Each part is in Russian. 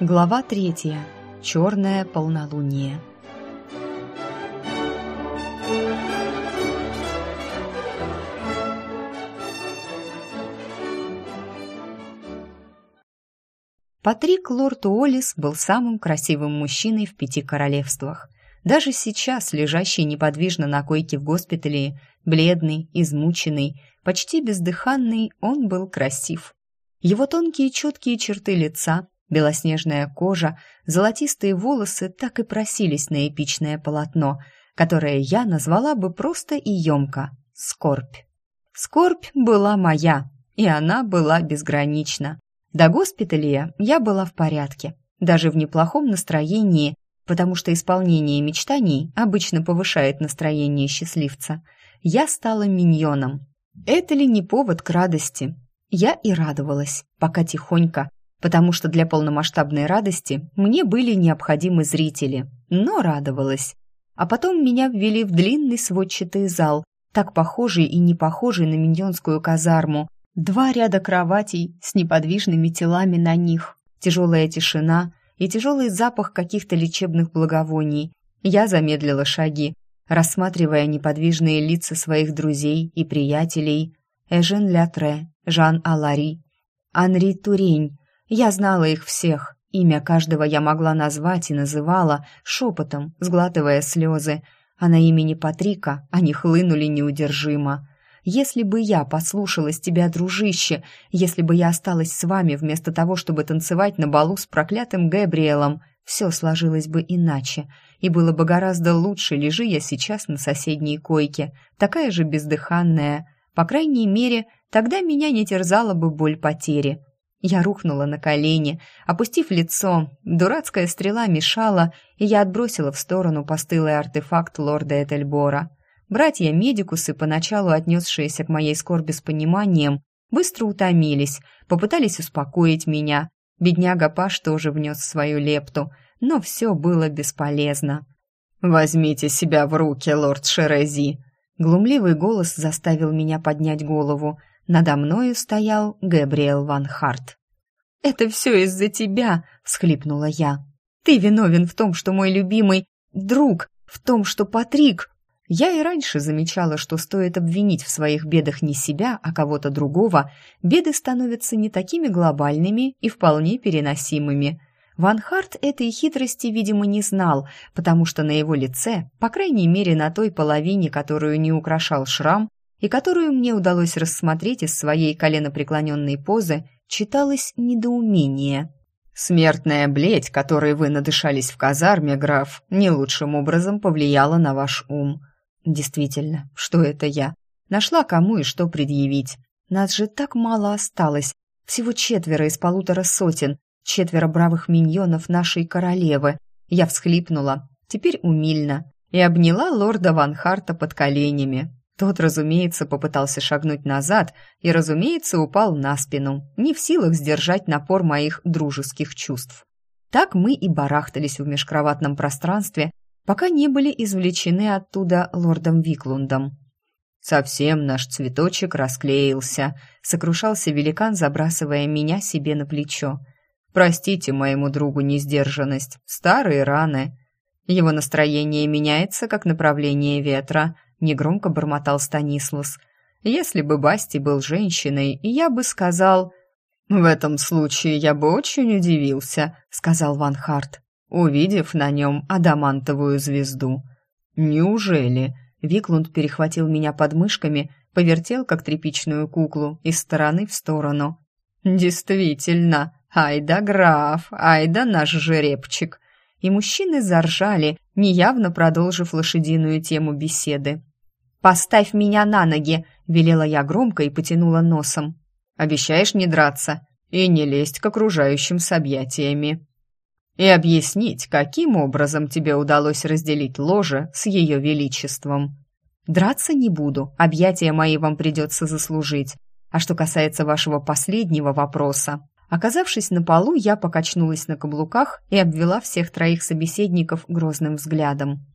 Глава третья. Черное полнолуние. Патрик Лорд Уоллес был самым красивым мужчиной в пяти королевствах. Даже сейчас, лежащий неподвижно на койке в госпитале, бледный, измученный, почти бездыханный, он был красив. Его тонкие четкие черты лица, белоснежная кожа, золотистые волосы так и просились на эпичное полотно, которое я назвала бы просто и емко — скорбь. Скорбь была моя, и она была безгранична. До госпиталя я была в порядке, даже в неплохом настроении, потому что исполнение мечтаний обычно повышает настроение счастливца. Я стала миньоном. Это ли не повод к радости? Я и радовалась, пока тихонько, потому что для полномасштабной радости мне были необходимы зрители, но радовалась. А потом меня ввели в длинный сводчатый зал, так похожий и не похожий на миньонскую казарму, Два ряда кроватей с неподвижными телами на них, тяжелая тишина и тяжелый запах каких-то лечебных благовоний. Я замедлила шаги, рассматривая неподвижные лица своих друзей и приятелей. Эжен Лятре, Жан Алари, Анри Турень. Я знала их всех. Имя каждого я могла назвать и называла шепотом, сглатывая слезы, а на имени Патрика они хлынули неудержимо. Если бы я послушалась тебя, дружище, если бы я осталась с вами вместо того, чтобы танцевать на балу с проклятым Габриэлом, все сложилось бы иначе, и было бы гораздо лучше, лежи я сейчас на соседней койке, такая же бездыханная. По крайней мере, тогда меня не терзала бы боль потери. Я рухнула на колени, опустив лицо. Дурацкая стрела мешала, и я отбросила в сторону постылый артефакт лорда Этельбора. Братья-медикусы, поначалу отнесшиеся к моей скорби с пониманием, быстро утомились, попытались успокоить меня. Бедняга Паш тоже внес свою лепту, но все было бесполезно. «Возьмите себя в руки, лорд Шерези!» Глумливый голос заставил меня поднять голову. Надо мною стоял Габриэл Ван Харт. «Это все из-за тебя!» — всхлипнула я. «Ты виновен в том, что мой любимый друг, в том, что Патрик я и раньше замечала, что стоит обвинить в своих бедах не себя, а кого-то другого, беды становятся не такими глобальными и вполне переносимыми. Ван Харт этой хитрости, видимо, не знал, потому что на его лице, по крайней мере на той половине, которую не украшал шрам, и которую мне удалось рассмотреть из своей коленопреклоненной позы, читалось недоумение. «Смертная бледь, которой вы надышались в казарме, граф, не лучшим образом повлияла на ваш ум», Действительно, что это я? Нашла кому и что предъявить. Нас же так мало осталось. Всего четверо из полутора сотен. Четверо бравых миньонов нашей королевы. Я всхлипнула, теперь умильно, и обняла лорда Ван Харта под коленями. Тот, разумеется, попытался шагнуть назад и, разумеется, упал на спину, не в силах сдержать напор моих дружеских чувств. Так мы и барахтались в межкроватном пространстве, пока не были извлечены оттуда лордом Виклундом. «Совсем наш цветочек расклеился», — сокрушался великан, забрасывая меня себе на плечо. «Простите моему другу несдержанность, старые раны». Его настроение меняется, как направление ветра, негромко бормотал Станислас. Если бы Басти был женщиной, я бы сказал... «В этом случае я бы очень удивился», — сказал Ван Харт увидев на нем адамантовую звезду. «Неужели?» Виклунд перехватил меня под мышками, повертел, как тряпичную куклу, из стороны в сторону. «Действительно, ай да граф, ай да наш жеребчик!» И мужчины заржали, неявно продолжив лошадиную тему беседы. «Поставь меня на ноги!» — велела я громко и потянула носом. «Обещаешь не драться и не лезть к окружающим с объятиями?» и объяснить, каким образом тебе удалось разделить ложе с ее величеством. Драться не буду, объятия мои вам придется заслужить. А что касается вашего последнего вопроса, оказавшись на полу, я покачнулась на каблуках и обвела всех троих собеседников грозным взглядом.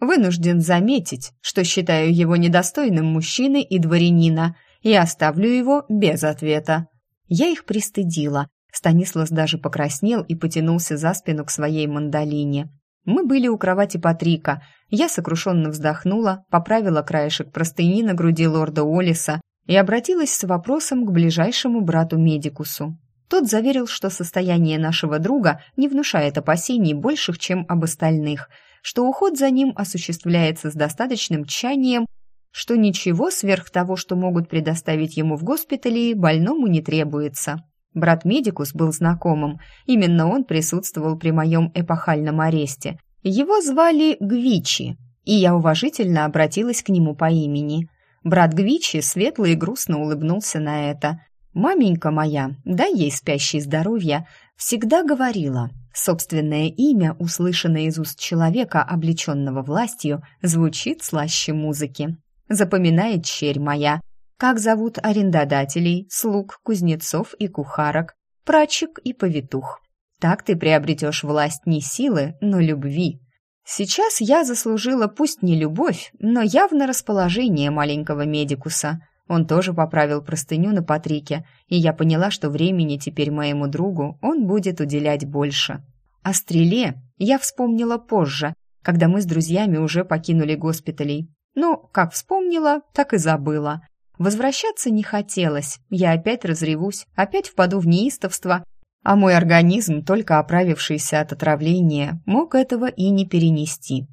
Вынужден заметить, что считаю его недостойным мужчины и дворянина и оставлю его без ответа. Я их пристыдила, Станислав даже покраснел и потянулся за спину к своей мандолине. Мы были у кровати Патрика. Я сокрушенно вздохнула, поправила краешек простыни на груди лорда Олиса и обратилась с вопросом к ближайшему брату-медикусу. Тот заверил, что состояние нашего друга не внушает опасений больших, чем об остальных, что уход за ним осуществляется с достаточным тщанием, что ничего сверх того, что могут предоставить ему в госпитале, больному не требуется. Брат-медикус был знакомым. Именно он присутствовал при моем эпохальном аресте. Его звали Гвичи, и я уважительно обратилась к нему по имени. Брат Гвичи светло и грустно улыбнулся на это. «Маменька моя, дай ей спящей здоровья», всегда говорила, собственное имя, услышанное из уст человека, облеченного властью, звучит слаще музыки. Запоминает черь моя, как зовут арендодателей, слуг, кузнецов и кухарок, прачек и повитух. Так ты приобретешь власть не силы, но любви. Сейчас я заслужила пусть не любовь, но явно расположение маленького медикуса. Он тоже поправил простыню на Патрике, и я поняла, что времени теперь моему другу он будет уделять больше. О стреле я вспомнила позже, когда мы с друзьями уже покинули госпиталей. Но как вспомнила, так и забыла. Возвращаться не хотелось, я опять разревусь, опять впаду в неистовство, а мой организм, только оправившийся от отравления, мог этого и не перенести.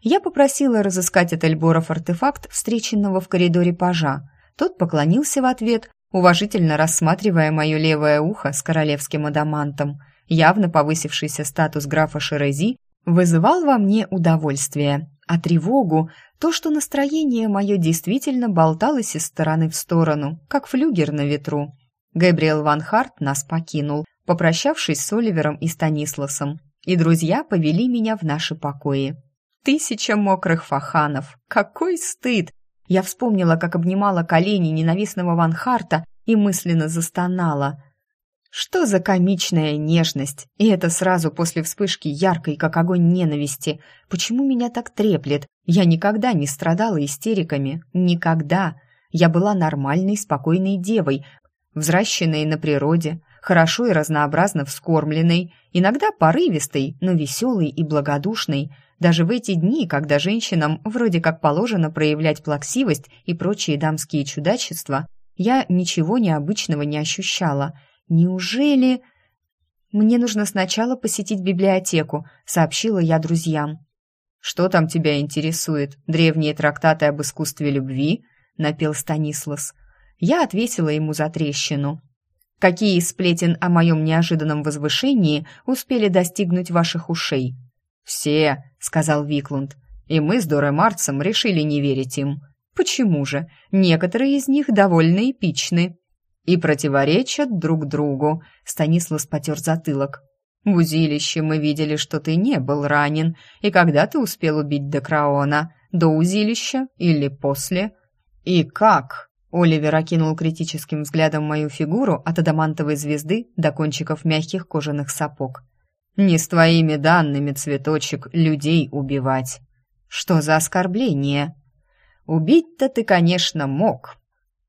Я попросила разыскать от Эльборов артефакт, встреченного в коридоре пажа. Тот поклонился в ответ, уважительно рассматривая мое левое ухо с королевским адамантом. Явно повысившийся статус графа Шерези вызывал во мне удовольствие, а тревогу то, что настроение мое действительно болталось из стороны в сторону, как флюгер на ветру. Габриэл Ван Харт нас покинул, попрощавшись с Оливером и Станисласом, и друзья повели меня в наши покои. Тысяча мокрых фаханов! Какой стыд! Я вспомнила, как обнимала колени ненавистного Ван Харта и мысленно застонала. Что за комичная нежность? И это сразу после вспышки яркой, как огонь ненависти. Почему меня так треплет? Я никогда не страдала истериками. Никогда. Я была нормальной, спокойной девой, взращенной на природе, хорошо и разнообразно вскормленной, иногда порывистой, но веселой и благодушной, даже в эти дни, когда женщинам вроде как положено проявлять плаксивость и прочие дамские чудачества, я ничего необычного не ощущала – Неужели... «Мне нужно сначала посетить библиотеку», — сообщила я друзьям. «Что там тебя интересует? Древние трактаты об искусстве любви?» — напел Станислас. Я ответила ему за трещину. «Какие сплетен о моем неожиданном возвышении успели достигнуть ваших ушей?» «Все», — сказал Виклунд. «И мы с Дорой Марцем решили не верить им». «Почему же? Некоторые из них довольно эпичны» и противоречат друг другу», — Станислав потер затылок. «В узилище мы видели, что ты не был ранен, и когда ты успел убить Декраона? До узилища или после?» «И как?» — Оливер окинул критическим взглядом мою фигуру от адамантовой звезды до кончиков мягких кожаных сапог. «Не с твоими данными, цветочек, людей убивать». «Что за оскорбление?» «Убить-то ты, конечно, мог,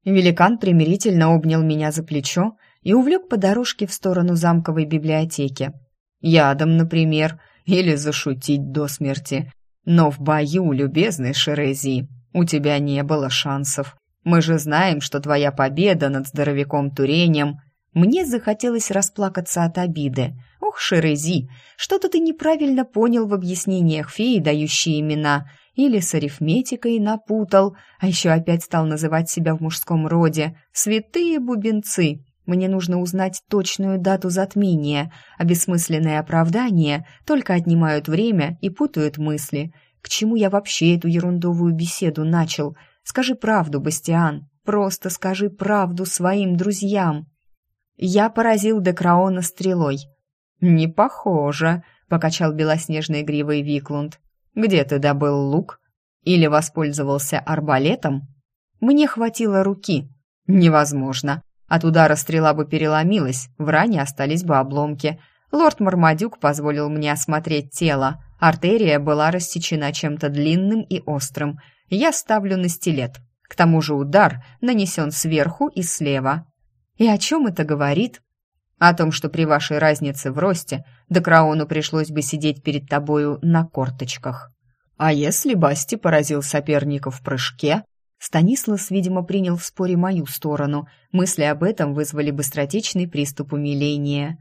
Великан примирительно обнял меня за плечо и увлек по дорожке в сторону замковой библиотеки. Ядом, например, или зашутить до смерти. Но в бою, любезный Шерези, у тебя не было шансов. Мы же знаем, что твоя победа над здоровяком Туренем... Мне захотелось расплакаться от обиды. Ох, Шерези, что-то ты неправильно понял в объяснениях феи, дающие имена — или с арифметикой напутал, а еще опять стал называть себя в мужском роде. Святые бубенцы! Мне нужно узнать точную дату затмения, а бессмысленные оправдания только отнимают время и путают мысли. К чему я вообще эту ерундовую беседу начал? Скажи правду, Бастиан, просто скажи правду своим друзьям. Я поразил Декраона стрелой. «Не похоже», — покачал белоснежной гривой Виклунд. Где ты добыл лук? Или воспользовался арбалетом? Мне хватило руки. Невозможно. От удара стрела бы переломилась, в ране остались бы обломки. Лорд Мармадюк позволил мне осмотреть тело. Артерия была рассечена чем-то длинным и острым. Я ставлю на стилет. К тому же удар нанесен сверху и слева. И о чем это говорит? О том, что при вашей разнице в росте Декраону пришлось бы сидеть перед тобою на корточках. А если Басти поразил соперника в прыжке? Станислав, видимо, принял в споре мою сторону. Мысли об этом вызвали быстротечный приступ умиления.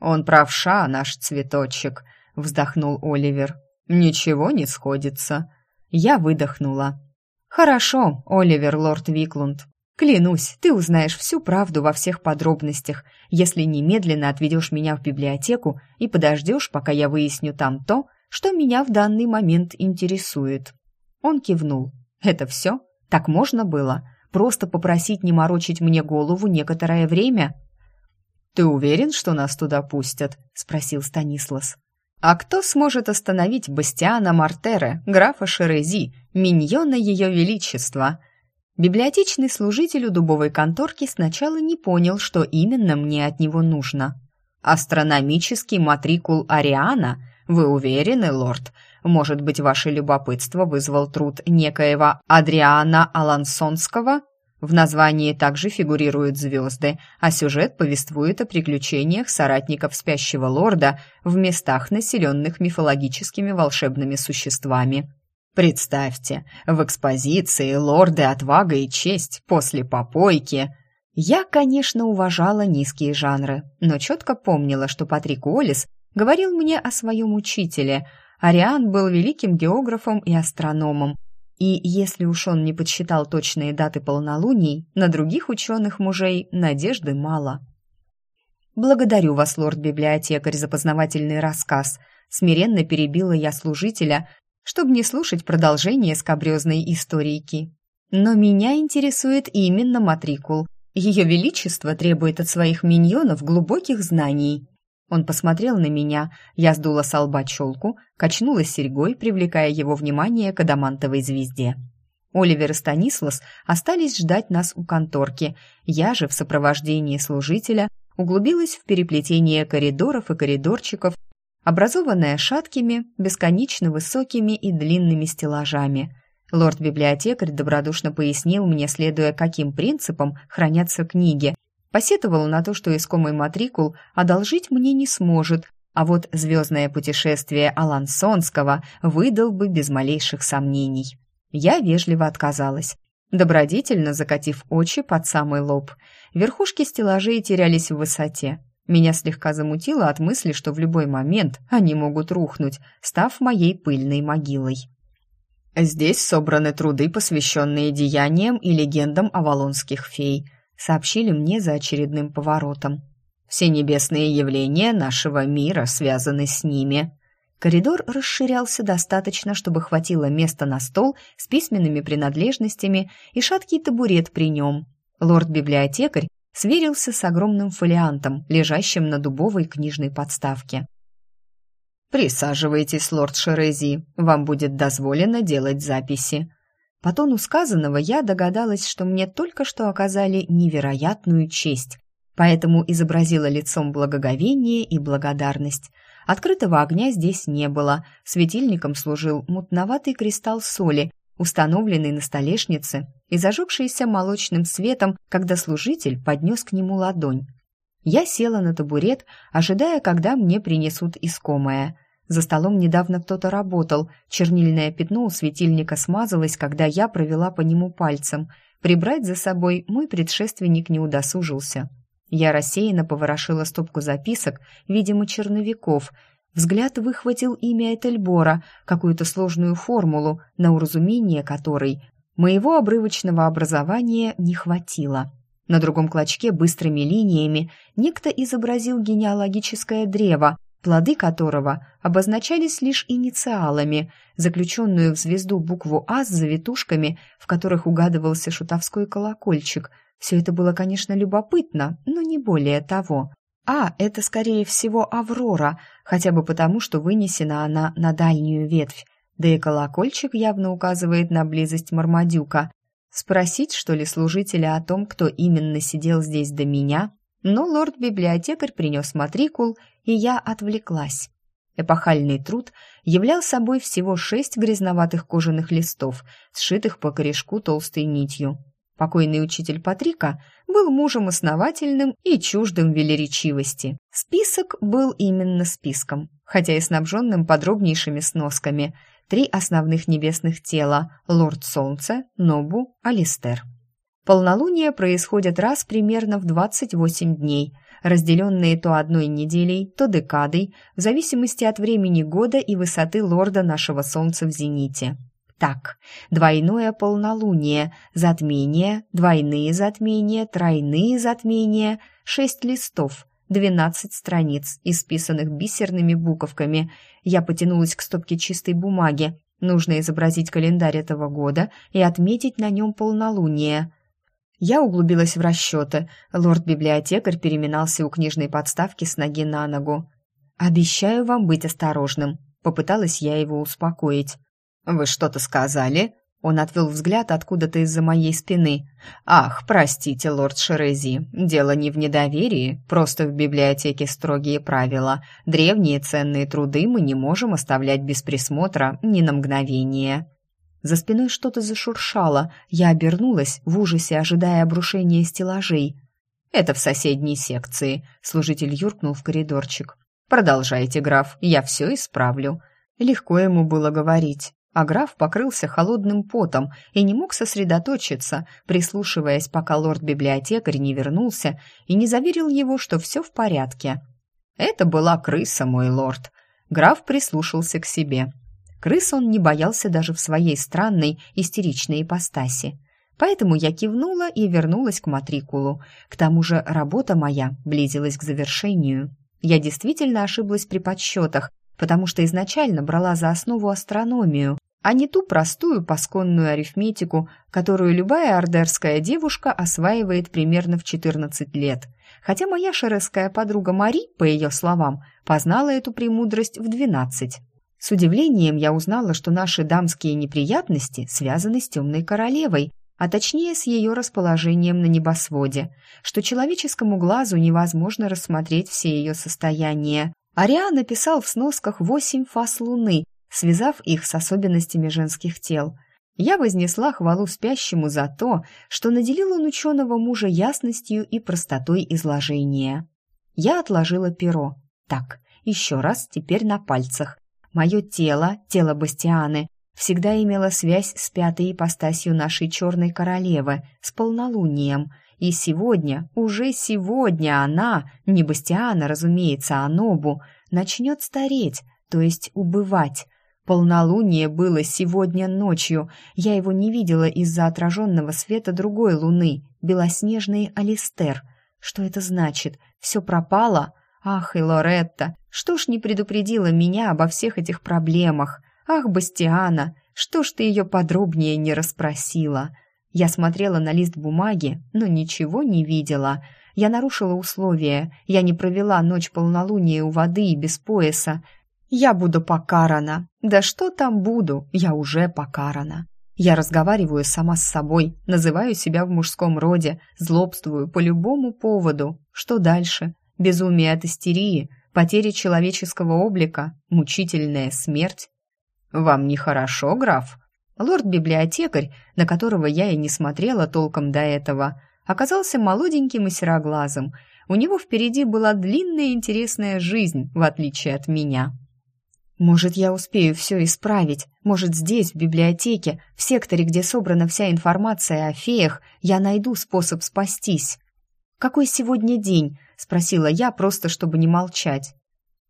«Он правша, наш цветочек», — вздохнул Оливер. «Ничего не сходится». Я выдохнула. «Хорошо, Оливер, лорд Виклунд. Клянусь, ты узнаешь всю правду во всех подробностях, если немедленно отведешь меня в библиотеку и подождешь, пока я выясню там то, что меня в данный момент интересует». Он кивнул. «Это все? Так можно было? Просто попросить не морочить мне голову некоторое время?» «Ты уверен, что нас туда пустят?» — спросил Станислас. «А кто сможет остановить Бастиана Мартера, графа Шерези, миньона Ее Величества?» Библиотечный служитель у дубовой конторки сначала не понял, что именно мне от него нужно. «Астрономический матрикул Ариана? Вы уверены, лорд? Может быть, ваше любопытство вызвал труд некоего Адриана Алансонского?» В названии также фигурируют звезды, а сюжет повествует о приключениях соратников спящего лорда в местах, населенных мифологическими волшебными существами. Представьте, в экспозиции лорды отвага и честь после попойки. Я, конечно, уважала низкие жанры, но четко помнила, что Патрик Уоллес говорил мне о своем учителе. Ариан был великим географом и астрономом, и если уж он не подсчитал точные даты полнолуний, на других ученых-мужей надежды мало. «Благодарю вас, лорд-библиотекарь, за познавательный рассказ», смиренно перебила я служителя, чтобы не слушать продолжение скабрезной историйки. «Но меня интересует именно матрикул. Ее Величество требует от своих миньонов глубоких знаний». Он посмотрел на меня, я сдула с лба челку, качнулась серьгой, привлекая его внимание к адамантовой звезде. Оливер и Станислас остались ждать нас у конторки. Я же в сопровождении служителя углубилась в переплетение коридоров и коридорчиков, образованное шаткими, бесконечно высокими и длинными стеллажами. Лорд-библиотекарь добродушно пояснил мне, следуя каким принципам хранятся книги, Посетовал на то, что искомый матрикул одолжить мне не сможет, а вот звездное путешествие Алансонского выдал бы без малейших сомнений. Я вежливо отказалась, добродетельно закатив очи под самый лоб. Верхушки стеллажей терялись в высоте. Меня слегка замутило от мысли, что в любой момент они могут рухнуть, став моей пыльной могилой. Здесь собраны труды, посвященные деяниям и легендам авалонских фей – сообщили мне за очередным поворотом. Все небесные явления нашего мира связаны с ними. Коридор расширялся достаточно, чтобы хватило места на стол с письменными принадлежностями и шаткий табурет при нем. Лорд-библиотекарь сверился с огромным фолиантом, лежащим на дубовой книжной подставке. «Присаживайтесь, лорд Шерези, вам будет дозволено делать записи», по тону сказанного я догадалась, что мне только что оказали невероятную честь, поэтому изобразила лицом благоговение и благодарность. Открытого огня здесь не было, светильником служил мутноватый кристалл соли, установленный на столешнице и зажегшийся молочным светом, когда служитель поднес к нему ладонь. Я села на табурет, ожидая, когда мне принесут искомое – за столом недавно кто-то работал. Чернильное пятно у светильника смазалось, когда я провела по нему пальцем. Прибрать за собой мой предшественник не удосужился. Я рассеянно поворошила стопку записок, видимо, черновиков. Взгляд выхватил имя Этельбора, какую-то сложную формулу, на уразумение которой моего обрывочного образования не хватило. На другом клочке быстрыми линиями некто изобразил генеалогическое древо, плоды которого обозначались лишь инициалами, заключенную в звезду букву «А» с завитушками, в которых угадывался шутовской колокольчик. Все это было, конечно, любопытно, но не более того. «А» — это, скорее всего, «Аврора», хотя бы потому, что вынесена она на дальнюю ветвь, да и колокольчик явно указывает на близость Мармадюка. Спросить, что ли, служителя о том, кто именно сидел здесь до меня, но лорд-библиотекарь принес матрикул, и я отвлеклась. Эпохальный труд являл собой всего шесть грязноватых кожаных листов, сшитых по корешку толстой нитью. Покойный учитель Патрика был мужем основательным и чуждым велеречивости. Список был именно списком, хотя и снабженным подробнейшими сносками. Три основных небесных тела – Лорд Солнце, Нобу, Алистер. Полнолуние происходит раз примерно в 28 дней, разделенные то одной неделей, то декадой, в зависимости от времени года и высоты лорда нашего Солнца в зените. Так, двойное полнолуние, затмение, двойные затмения, тройные затмения, шесть листов, двенадцать страниц, исписанных бисерными буковками. Я потянулась к стопке чистой бумаги. Нужно изобразить календарь этого года и отметить на нем полнолуние. Я углубилась в расчеты. Лорд-библиотекарь переминался у книжной подставки с ноги на ногу. «Обещаю вам быть осторожным», — попыталась я его успокоить. «Вы что-то сказали?» Он отвел взгляд откуда-то из-за моей спины. «Ах, простите, лорд Шерези, дело не в недоверии, просто в библиотеке строгие правила. Древние ценные труды мы не можем оставлять без присмотра ни на мгновение». За спиной что-то зашуршало. Я обернулась, в ужасе ожидая обрушения стеллажей. «Это в соседней секции», — служитель юркнул в коридорчик. «Продолжайте, граф, я все исправлю». Легко ему было говорить а граф покрылся холодным потом и не мог сосредоточиться, прислушиваясь, пока лорд-библиотекарь не вернулся и не заверил его, что все в порядке. «Это была крыса, мой лорд». Граф прислушался к себе. Крыс он не боялся даже в своей странной, истеричной ипостаси. Поэтому я кивнула и вернулась к матрикулу. К тому же работа моя близилась к завершению. Я действительно ошиблась при подсчетах, потому что изначально брала за основу астрономию, а не ту простую пасконную арифметику, которую любая ордерская девушка осваивает примерно в 14 лет. Хотя моя шересская подруга Мари, по ее словам, познала эту премудрость в 12. С удивлением я узнала, что наши дамские неприятности связаны с темной королевой, а точнее с ее расположением на небосводе, что человеческому глазу невозможно рассмотреть все ее состояния. Ариа написал в сносках восемь фаз луны, связав их с особенностями женских тел. Я вознесла хвалу спящему за то, что наделил он ученого мужа ясностью и простотой изложения. Я отложила перо. Так, еще раз, теперь на пальцах. Мое тело, тело Бастианы, всегда имело связь с пятой ипостасью нашей черной королевы, с полнолунием. И сегодня, уже сегодня она, не Бастиана, разумеется, а Нобу, начнет стареть, то есть убывать, Полнолуние было сегодня ночью. Я его не видела из-за отраженного света другой луны, белоснежный Алистер. Что это значит? Все пропало? Ах, и Лоретта, что ж не предупредила меня обо всех этих проблемах? Ах, Бастиана, что ж ты ее подробнее не расспросила? Я смотрела на лист бумаги, но ничего не видела. Я нарушила условия. Я не провела ночь полнолуния у воды и без пояса. Я буду покарана. Да что там буду, я уже покарана. Я разговариваю сама с собой, называю себя в мужском роде, злобствую по любому поводу. Что дальше? Безумие от истерии, потеря человеческого облика, мучительная смерть. Вам нехорошо, граф? Лорд-библиотекарь, на которого я и не смотрела толком до этого, оказался молоденьким и сероглазым. У него впереди была длинная интересная жизнь, в отличие от меня. Может, я успею все исправить. Может, здесь, в библиотеке, в секторе, где собрана вся информация о феях, я найду способ спастись. «Какой сегодня день?» — спросила я, просто чтобы не молчать.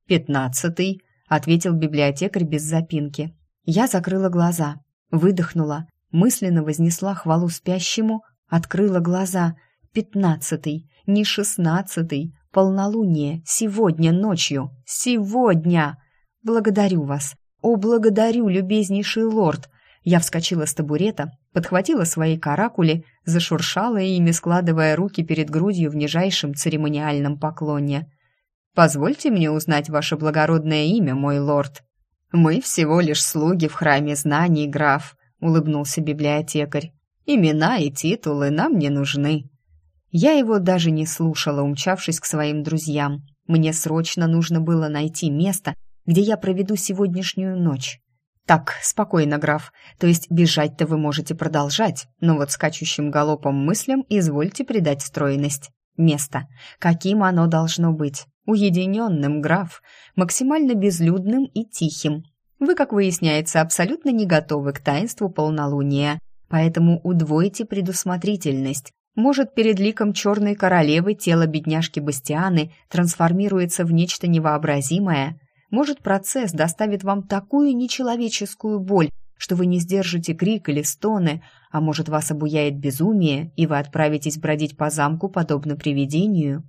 «Пятнадцатый», — ответил библиотекарь без запинки. Я закрыла глаза, выдохнула, мысленно вознесла хвалу спящему, открыла глаза. «Пятнадцатый, не шестнадцатый, полнолуние, сегодня ночью, сегодня!» «Благодарю вас! О, благодарю, любезнейший лорд!» Я вскочила с табурета, подхватила свои каракули, зашуршала ими, складывая руки перед грудью в нижайшем церемониальном поклоне. «Позвольте мне узнать ваше благородное имя, мой лорд». «Мы всего лишь слуги в храме знаний, граф», — улыбнулся библиотекарь. «Имена и титулы нам не нужны». Я его даже не слушала, умчавшись к своим друзьям. Мне срочно нужно было найти место, где я проведу сегодняшнюю ночь. «Так, спокойно, граф. То есть бежать-то вы можете продолжать, но вот скачущим галопом мыслям извольте придать стройность. Место. Каким оно должно быть? Уединенным, граф. Максимально безлюдным и тихим. Вы, как выясняется, абсолютно не готовы к таинству полнолуния, поэтому удвойте предусмотрительность. Может, перед ликом черной королевы тело бедняжки Бастианы трансформируется в нечто невообразимое – может, процесс доставит вам такую нечеловеческую боль, что вы не сдержите крик или стоны, а может, вас обуяет безумие, и вы отправитесь бродить по замку, подобно привидению?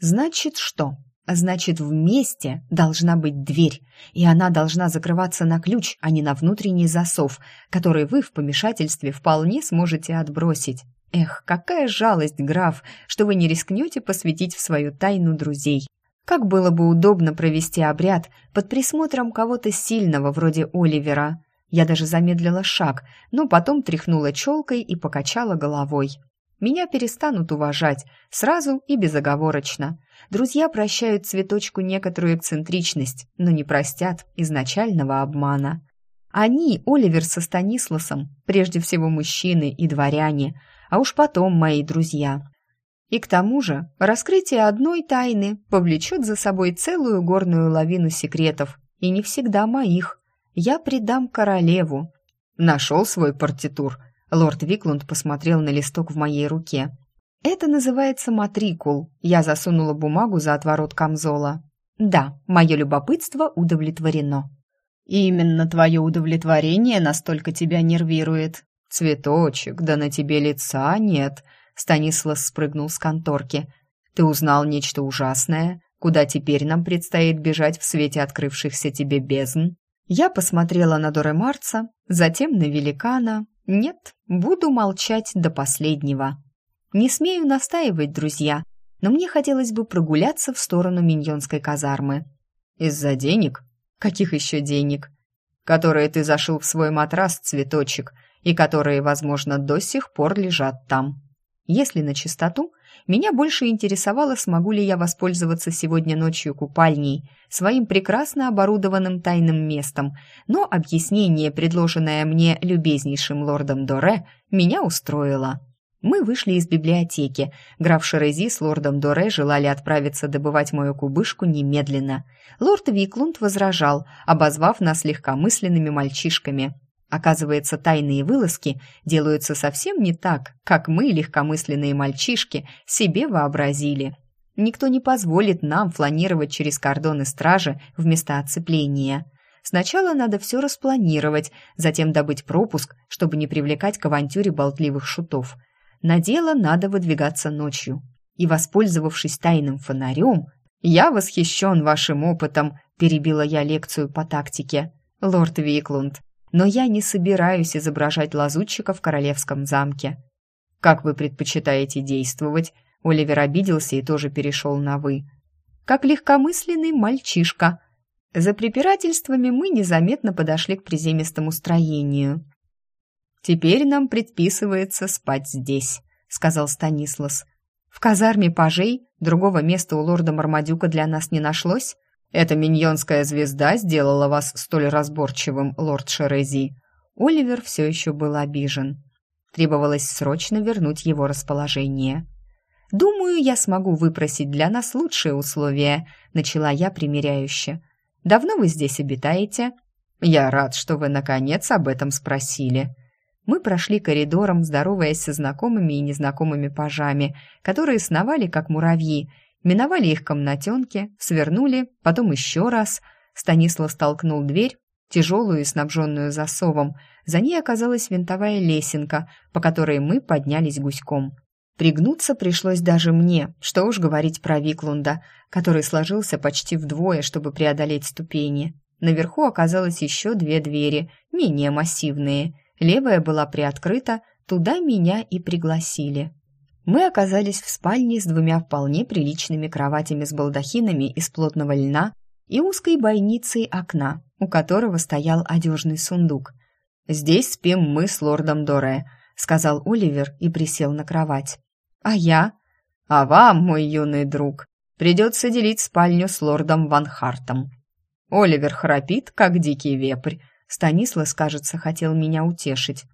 Значит, что? Значит, вместе должна быть дверь, и она должна закрываться на ключ, а не на внутренний засов, который вы в помешательстве вполне сможете отбросить. Эх, какая жалость, граф, что вы не рискнете посвятить в свою тайну друзей. Как было бы удобно провести обряд под присмотром кого-то сильного, вроде Оливера. Я даже замедлила шаг, но потом тряхнула челкой и покачала головой. Меня перестанут уважать, сразу и безоговорочно. Друзья прощают цветочку некоторую эксцентричность, но не простят изначального обмана. Они, Оливер со Станисласом, прежде всего мужчины и дворяне, а уж потом мои друзья. И к тому же раскрытие одной тайны повлечет за собой целую горную лавину секретов, и не всегда моих. Я предам королеву. Нашел свой партитур. Лорд Виклунд посмотрел на листок в моей руке. Это называется матрикул. Я засунула бумагу за отворот камзола. Да, мое любопытство удовлетворено. Именно твое удовлетворение настолько тебя нервирует. Цветочек, да на тебе лица нет. Станислав спрыгнул с конторки. «Ты узнал нечто ужасное? Куда теперь нам предстоит бежать в свете открывшихся тебе бездн?» Я посмотрела на Доре Марца, затем на великана. «Нет, буду молчать до последнего. Не смею настаивать, друзья, но мне хотелось бы прогуляться в сторону Миньонской казармы». «Из-за денег? Каких еще денег?» «Которые ты зашил в свой матрас, цветочек, и которые, возможно, до сих пор лежат там». Если на чистоту, меня больше интересовало, смогу ли я воспользоваться сегодня ночью купальней, своим прекрасно оборудованным тайным местом, но объяснение, предложенное мне любезнейшим лордом Доре, меня устроило. Мы вышли из библиотеки. Граф Шерези с лордом Доре желали отправиться добывать мою кубышку немедленно. Лорд Виклунд возражал, обозвав нас легкомысленными мальчишками. Оказывается, тайные вылазки делаются совсем не так, как мы, легкомысленные мальчишки, себе вообразили. Никто не позволит нам фланировать через кордоны стражи в места оцепления. Сначала надо все распланировать, затем добыть пропуск, чтобы не привлекать к авантюре болтливых шутов. На дело надо выдвигаться ночью. И, воспользовавшись тайным фонарем, «Я восхищен вашим опытом», – перебила я лекцию по тактике. «Лорд Виклунд, но я не собираюсь изображать лазутчика в королевском замке. Как вы предпочитаете действовать? Оливер обиделся и тоже перешел на «вы». Как легкомысленный мальчишка. За препирательствами мы незаметно подошли к приземистому строению. «Теперь нам предписывается спать здесь», — сказал Станислас. «В казарме пажей другого места у лорда Мармадюка для нас не нашлось?» Эта миньонская звезда сделала вас столь разборчивым, лорд Шерези». Оливер все еще был обижен. Требовалось срочно вернуть его расположение. «Думаю, я смогу выпросить для нас лучшие условия», — начала я примиряюще. «Давно вы здесь обитаете?» «Я рад, что вы, наконец, об этом спросили». Мы прошли коридором, здороваясь со знакомыми и незнакомыми пажами, которые сновали, как муравьи, Миновали их комнатенки, свернули, потом еще раз. Станислав столкнул дверь, тяжелую и снабженную засовом. За ней оказалась винтовая лесенка, по которой мы поднялись гуськом. Пригнуться пришлось даже мне, что уж говорить про Виклунда, который сложился почти вдвое, чтобы преодолеть ступени. Наверху оказалось еще две двери, менее массивные. Левая была приоткрыта, туда меня и пригласили мы оказались в спальне с двумя вполне приличными кроватями с балдахинами из плотного льна и узкой бойницей окна, у которого стоял одежный сундук. «Здесь спим мы с лордом Доре», — сказал Оливер и присел на кровать. «А я?» «А вам, мой юный друг, придется делить спальню с лордом Ван Хартом». Оливер храпит, как дикий вепрь. Станислав, кажется, хотел меня утешить.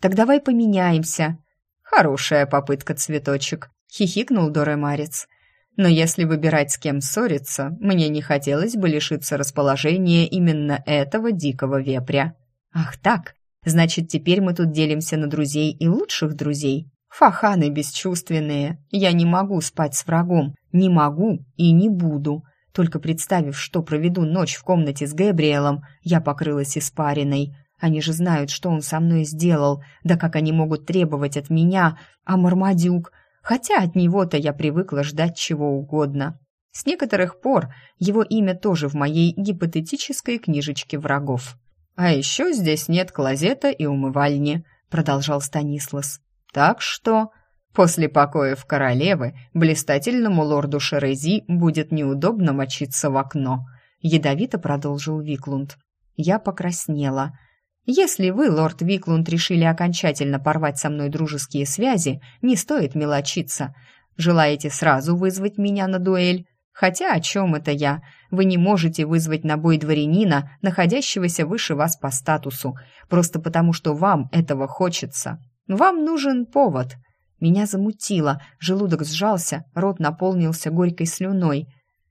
«Так давай поменяемся». «Хорошая попытка, цветочек», — хихикнул Доремарец. «Но если выбирать, с кем ссориться, мне не хотелось бы лишиться расположения именно этого дикого вепря». «Ах так, значит, теперь мы тут делимся на друзей и лучших друзей. Фаханы бесчувственные. Я не могу спать с врагом. Не могу и не буду». Только представив, что проведу ночь в комнате с Гэбриэлом, я покрылась испариной. Они же знают, что он со мной сделал, да как они могут требовать от меня, а Мармадюк... Хотя от него-то я привыкла ждать чего угодно. С некоторых пор его имя тоже в моей гипотетической книжечке врагов. «А еще здесь нет клозета и умывальни», — продолжал Станислас. «Так что...» После покоев королевы блистательному лорду Шерези будет неудобно мочиться в окно», — ядовито продолжил Виклунд. Я покраснела. «Если вы, лорд Виклунд, решили окончательно порвать со мной дружеские связи, не стоит мелочиться. Желаете сразу вызвать меня на дуэль? Хотя о чем это я? Вы не можете вызвать на бой дворянина, находящегося выше вас по статусу, просто потому что вам этого хочется. Вам нужен повод». Меня замутило, желудок сжался, рот наполнился горькой слюной.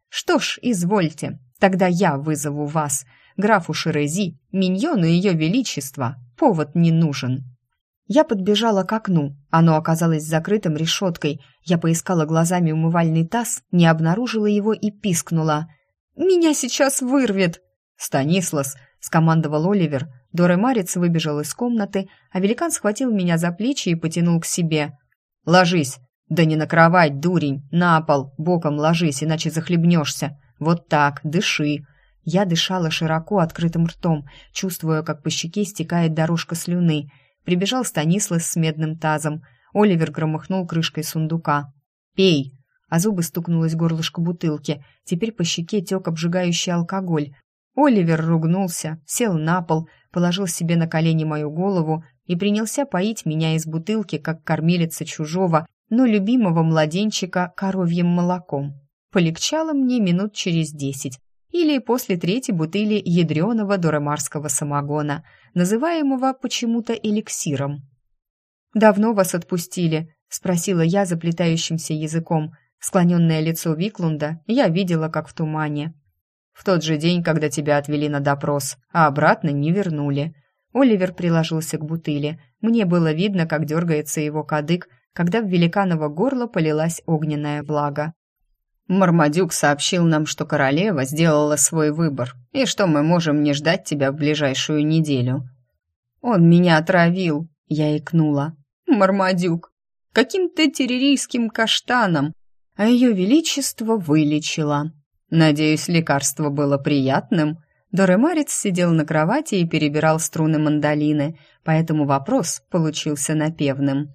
«Что ж, извольте, тогда я вызову вас. Графу Шерези, миньону ее величества, повод не нужен». Я подбежала к окну. Оно оказалось закрытым решеткой. Я поискала глазами умывальный таз, не обнаружила его и пискнула. «Меня сейчас вырвет!» «Станислас!» — скомандовал Оливер. Доремарец выбежал из комнаты, а великан схватил меня за плечи и потянул к себе. Ложись. Да не на кровать, дурень, на пол, боком ложись, иначе захлебнешься. Вот так, дыши. Я дышала широко открытым ртом, чувствуя, как по щеке стекает дорожка слюны. Прибежал Станислав с медным тазом. Оливер громыхнул крышкой сундука. «Пей!» А зубы стукнулось горлышко бутылки. Теперь по щеке тек обжигающий алкоголь. Оливер ругнулся, сел на пол, положил себе на колени мою голову и принялся поить меня из бутылки, как кормилица чужого, но любимого младенчика коровьим молоком. Полегчало мне минут через десять, или после третьей бутыли ядреного дурамарского самогона, называемого почему-то эликсиром. «Давно вас отпустили?» — спросила я заплетающимся языком. Склоненное лицо Виклунда я видела, как в тумане. «В тот же день, когда тебя отвели на допрос, а обратно не вернули», Оливер приложился к бутыли. Мне было видно, как дергается его кадык, когда в великаново горло полилась огненная влага. «Мармадюк сообщил нам, что королева сделала свой выбор, и что мы можем не ждать тебя в ближайшую неделю». «Он меня отравил», — я икнула. «Мармадюк! Каким-то террорийским каштаном!» А ее величество вылечило. Надеюсь, лекарство было приятным. Доремарец сидел на кровати и перебирал струны мандолины, поэтому вопрос получился напевным.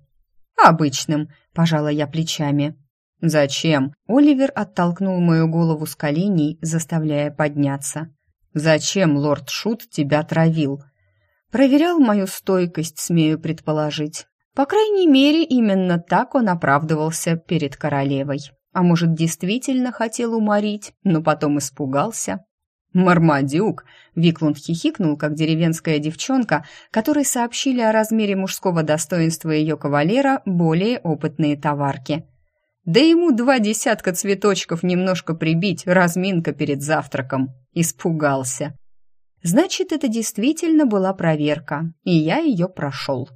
«Обычным», — пожала я плечами. «Зачем?» — Оливер оттолкнул мою голову с коленей, заставляя подняться. «Зачем лорд Шут тебя травил?» «Проверял мою стойкость, смею предположить. По крайней мере, именно так он оправдывался перед королевой. А может, действительно хотел уморить, но потом испугался, «Мармадюк!» — Виклунд хихикнул, как деревенская девчонка, которой сообщили о размере мужского достоинства ее кавалера более опытные товарки. «Да ему два десятка цветочков немножко прибить, разминка перед завтраком!» Испугался. «Значит, это действительно была проверка, и я ее прошел».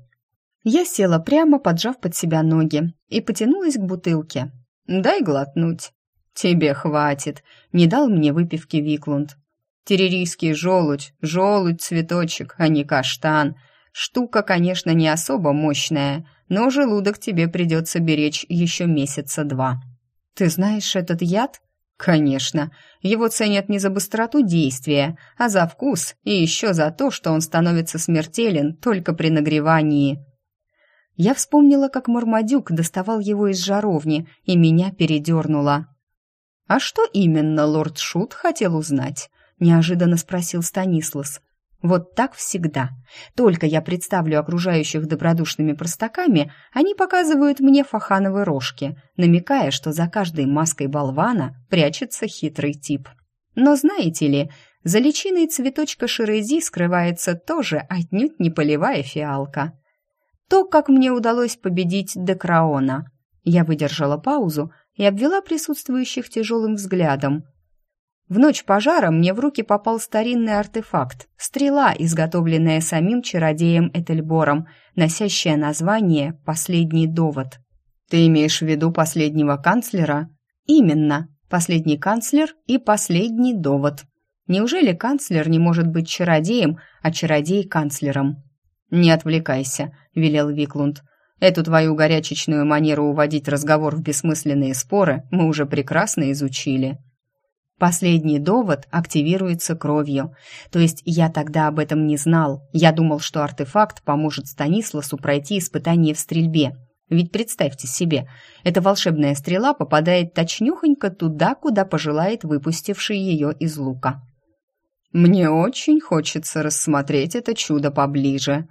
Я села прямо, поджав под себя ноги, и потянулась к бутылке. «Дай глотнуть». «Тебе хватит», — не дал мне выпивки Виклунд. Террорийский желудь, желудь, цветочек, а не каштан. Штука, конечно, не особо мощная, но желудок тебе придется беречь еще месяца два. Ты знаешь этот яд? Конечно. Его ценят не за быстроту действия, а за вкус и еще за то, что он становится смертелен только при нагревании. Я вспомнила, как Мармадюк доставал его из жаровни, и меня передернуло. А что именно лорд Шут хотел узнать? неожиданно спросил Станислас. Вот так всегда. Только я представлю окружающих добродушными простаками, они показывают мне фахановые рожки, намекая, что за каждой маской болвана прячется хитрый тип. Но знаете ли, За личиной цветочка шерези скрывается тоже отнюдь не полевая фиалка. То, как мне удалось победить Декраона. Я выдержала паузу и обвела присутствующих тяжелым взглядом. В ночь пожара мне в руки попал старинный артефакт – стрела, изготовленная самим чародеем Этельбором, носящая название «Последний довод». «Ты имеешь в виду последнего канцлера?» «Именно, последний канцлер и последний довод», Неужели канцлер не может быть чародеем, а чародей канцлером? Не отвлекайся, велел Виклунд. Эту твою горячечную манеру уводить разговор в бессмысленные споры мы уже прекрасно изучили. Последний довод активируется кровью. То есть я тогда об этом не знал. Я думал, что артефакт поможет Станисласу пройти испытание в стрельбе. Ведь представьте себе, эта волшебная стрела попадает точнёхонько туда, куда пожелает выпустивший ее из лука. Мне очень хочется рассмотреть это чудо поближе.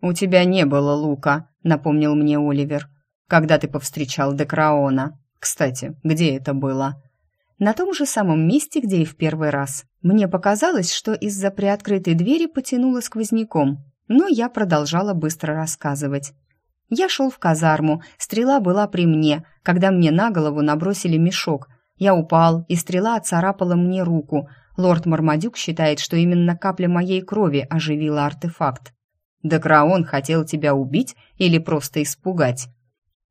У тебя не было лука, напомнил мне Оливер. Когда ты повстречал Декраона? Кстати, где это было? На том же самом месте, где и в первый раз. Мне показалось, что из-за приоткрытой двери потянуло сквозняком, но я продолжала быстро рассказывать. Я шел в казарму, стрела была при мне, когда мне на голову набросили мешок. Я упал, и стрела отцарапала мне руку, Лорд Мармадюк считает, что именно капля моей крови оживила артефакт. Декраон хотел тебя убить или просто испугать?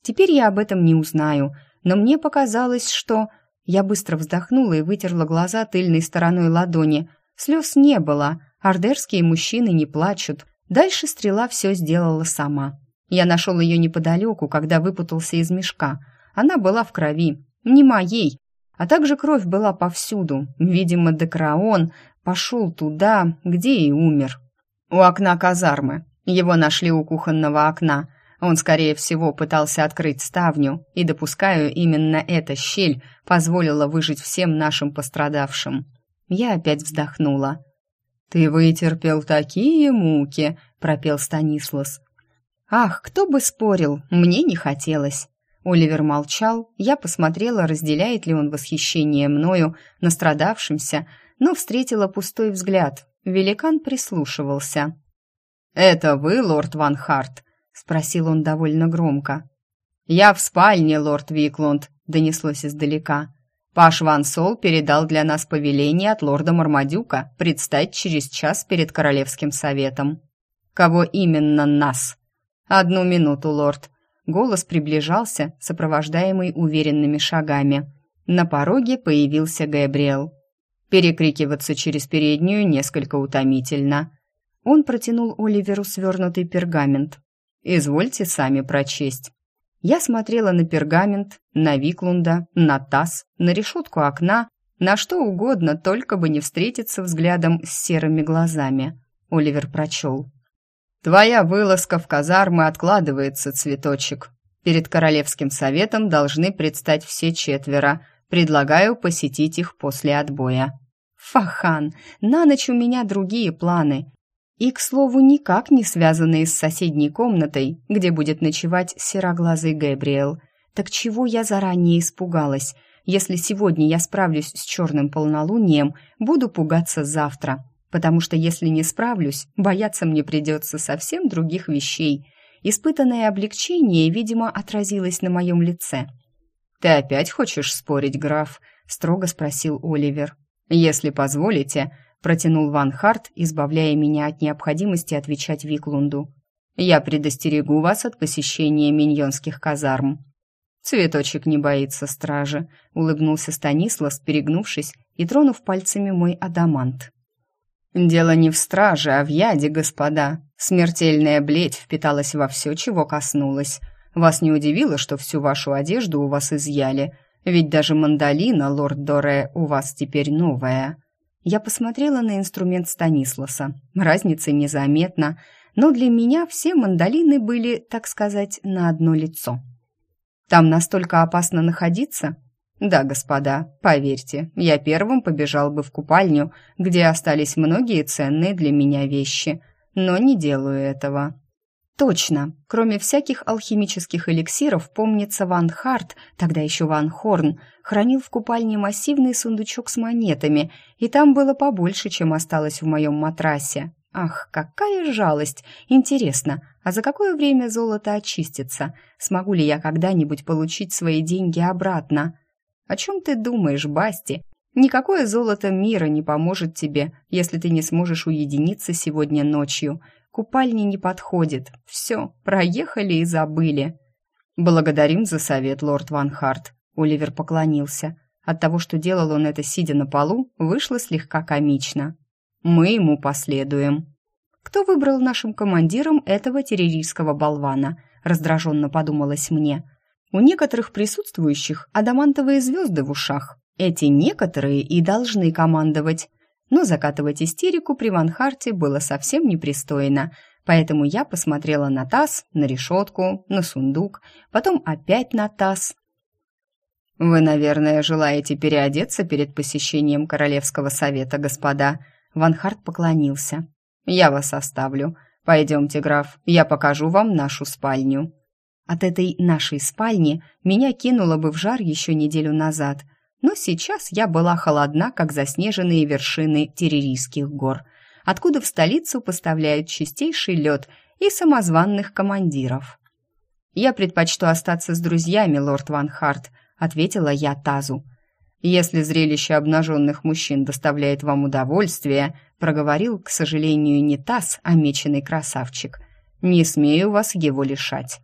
Теперь я об этом не узнаю, но мне показалось, что... Я быстро вздохнула и вытерла глаза тыльной стороной ладони. Слез не было, ардерские мужчины не плачут. Дальше стрела все сделала сама. Я нашел ее неподалеку, когда выпутался из мешка. Она была в крови. Не моей, а также кровь была повсюду. Видимо, Декраон пошел туда, где и умер. У окна казармы. Его нашли у кухонного окна. Он, скорее всего, пытался открыть ставню, и, допускаю, именно эта щель позволила выжить всем нашим пострадавшим. Я опять вздохнула. «Ты вытерпел такие муки», — пропел Станислас. «Ах, кто бы спорил, мне не хотелось». Оливер молчал, я посмотрела, разделяет ли он восхищение мною, настрадавшимся, но встретила пустой взгляд. Великан прислушивался. «Это вы, лорд Ван Харт?» — спросил он довольно громко. «Я в спальне, лорд Виклунд», — донеслось издалека. «Паш Ван Сол передал для нас повеление от лорда Мармадюка предстать через час перед Королевским советом». «Кого именно нас?» «Одну минуту, лорд», Голос приближался, сопровождаемый уверенными шагами. На пороге появился Габриэл. Перекрикиваться через переднюю несколько утомительно. Он протянул Оливеру свернутый пергамент. «Извольте сами прочесть». Я смотрела на пергамент, на Виклунда, на таз, на решетку окна, на что угодно, только бы не встретиться взглядом с серыми глазами. Оливер прочел. Твоя вылазка в казармы откладывается, цветочек. Перед королевским советом должны предстать все четверо. Предлагаю посетить их после отбоя. Фахан, на ночь у меня другие планы. И, к слову, никак не связанные с соседней комнатой, где будет ночевать сероглазый Гэбриэл. Так чего я заранее испугалась? Если сегодня я справлюсь с черным полнолунием, буду пугаться завтра потому что если не справлюсь, бояться мне придется совсем других вещей. Испытанное облегчение, видимо, отразилось на моем лице. «Ты опять хочешь спорить, граф?» — строго спросил Оливер. «Если позволите», — протянул Ван Харт, избавляя меня от необходимости отвечать Виклунду. «Я предостерегу вас от посещения миньонских казарм». «Цветочек не боится стражи», — улыбнулся Станислав, перегнувшись и тронув пальцами мой адамант. «Дело не в страже, а в яде, господа. Смертельная бледь впиталась во все, чего коснулась. Вас не удивило, что всю вашу одежду у вас изъяли? Ведь даже мандолина, лорд Доре, у вас теперь новая». Я посмотрела на инструмент Станисласа. Разницы незаметно, но для меня все мандолины были, так сказать, на одно лицо. «Там настолько опасно находиться?» Да, господа, поверьте, я первым побежал бы в купальню, где остались многие ценные для меня вещи, но не делаю этого. Точно, кроме всяких алхимических эликсиров, помнится Ван Харт, тогда еще Ван Хорн, хранил в купальне массивный сундучок с монетами, и там было побольше, чем осталось в моем матрасе. Ах, какая жалость! Интересно, а за какое время золото очистится? Смогу ли я когда-нибудь получить свои деньги обратно? О чем ты думаешь, Басти? Никакое золото мира не поможет тебе, если ты не сможешь уединиться сегодня ночью – Купальни не подходит. Все, проехали и забыли. Благодарим за совет, лорд Ван Харт. Оливер поклонился. От того, что делал он это сидя на полу, вышло слегка комично. Мы ему последуем. Кто выбрал нашим командиром этого террористского болвана? Раздраженно подумалось мне. У некоторых присутствующих адамантовые звезды в ушах. Эти некоторые и должны командовать но закатывать истерику при Ванхарте было совсем непристойно, поэтому я посмотрела на таз, на решетку, на сундук, потом опять на таз. «Вы, наверное, желаете переодеться перед посещением Королевского совета, господа?» Ванхарт поклонился. «Я вас оставлю. Пойдемте, граф, я покажу вам нашу спальню». От этой нашей спальни меня кинуло бы в жар еще неделю назад – но сейчас я была холодна, как заснеженные вершины Терририйских гор, откуда в столицу поставляют чистейший лед и самозванных командиров. «Я предпочту остаться с друзьями, лорд Ван Харт», — ответила я Тазу. «Если зрелище обнаженных мужчин доставляет вам удовольствие», — проговорил, к сожалению, не Таз, а меченый красавчик. «Не смею вас его лишать».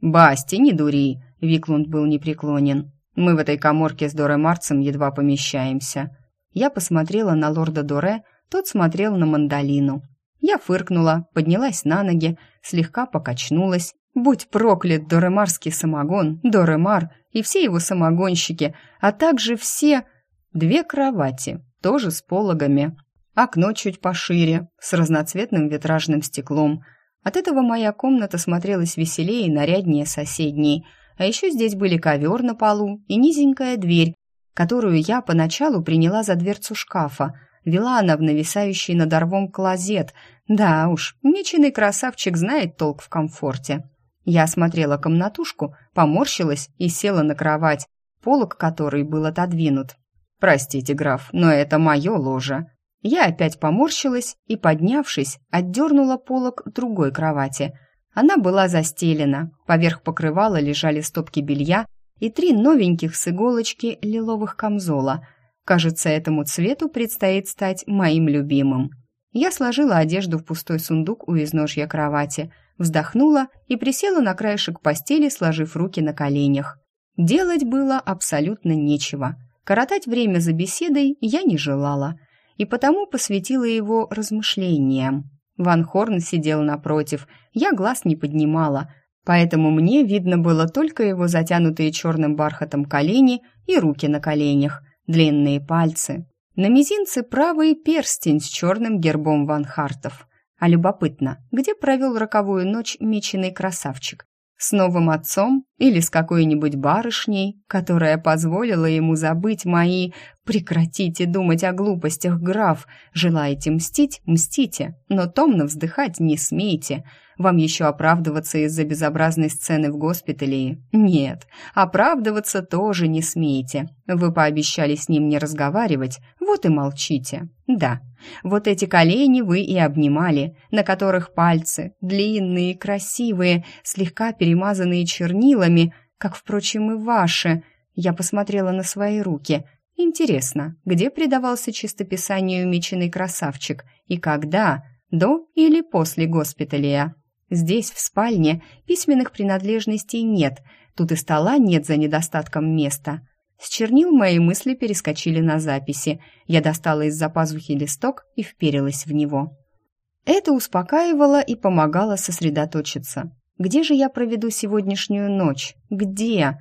«Басти, не дури», — Виклунд был непреклонен. Мы в этой коморке с Доре Марцем едва помещаемся. Я посмотрела на лорда Доре, тот смотрел на мандолину. Я фыркнула, поднялась на ноги, слегка покачнулась. Будь проклят Доремарский самогон, Доремар и все его самогонщики, а также все... Две кровати, тоже с пологами. Окно чуть пошире, с разноцветным витражным стеклом. От этого моя комната смотрелась веселее и наряднее соседней – а еще здесь были ковер на полу и низенькая дверь, которую я поначалу приняла за дверцу шкафа. Вела она в нависающий над орвом клозет. Да уж, меченый красавчик знает толк в комфорте. Я осмотрела комнатушку, поморщилась и села на кровать, полок которой был отодвинут. «Простите, граф, но это мое ложе». Я опять поморщилась и, поднявшись, отдернула полок другой кровати – она была застелена, поверх покрывала лежали стопки белья и три новеньких с иголочки лиловых камзола. Кажется, этому цвету предстоит стать моим любимым. Я сложила одежду в пустой сундук у изножья кровати, вздохнула и присела на краешек постели, сложив руки на коленях. Делать было абсолютно нечего. Коротать время за беседой я не желала, и потому посвятила его размышлениям. Ван Хорн сидел напротив, я глаз не поднимала, поэтому мне видно было только его затянутые черным бархатом колени и руки на коленях, длинные пальцы. На мизинце правый перстень с черным гербом Ван Хартов. А любопытно, где провел роковую ночь меченый красавчик? С новым отцом или с какой-нибудь барышней, которая позволила ему забыть мои «Прекратите думать о глупостях, граф! Желаете мстить? Мстите, но томно вздыхать не смейте. Вам еще оправдываться из-за безобразной сцены в госпитале? Нет, оправдываться тоже не смейте. Вы пообещали с ним не разговаривать, вот и молчите. Да, вот эти колени вы и обнимали, на которых пальцы, длинные, красивые, слегка перемазанные чернилами, как, впрочем, и ваши. Я посмотрела на свои руки. Интересно, где предавался чистописанию меченый красавчик и когда, до или после госпиталя? Здесь, в спальне, письменных принадлежностей нет, тут и стола нет за недостатком места. С чернил мои мысли перескочили на записи. Я достала из-за пазухи листок и вперилась в него. Это успокаивало и помогало сосредоточиться. Где же я проведу сегодняшнюю ночь? Где?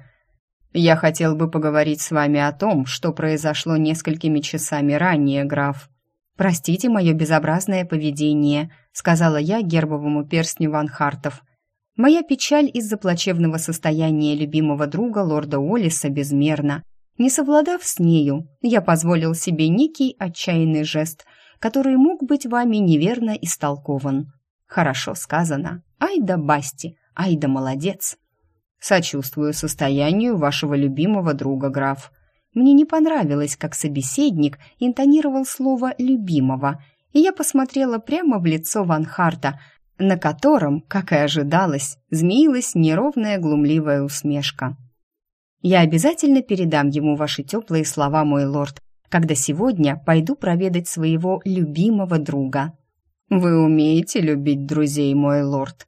Я хотел бы поговорить с вами о том, что произошло несколькими часами ранее, граф. «Простите мое безобразное поведение», — сказала я гербовому перстню Ван Хартов. Моя печаль из-за плачевного состояния любимого друга лорда Олиса безмерна. Не совладав с нею, я позволил себе некий отчаянный жест, который мог быть вами неверно истолкован. Хорошо сказано. Ай да Басти, ай да молодец. Сочувствую состоянию вашего любимого друга, граф. Мне не понравилось, как собеседник интонировал слово «любимого», и я посмотрела прямо в лицо Ван Харта, на котором, как и ожидалось, змеилась неровная глумливая усмешка. «Я обязательно передам ему ваши теплые слова, мой лорд, когда сегодня пойду проведать своего любимого друга». «Вы умеете любить друзей, мой лорд?»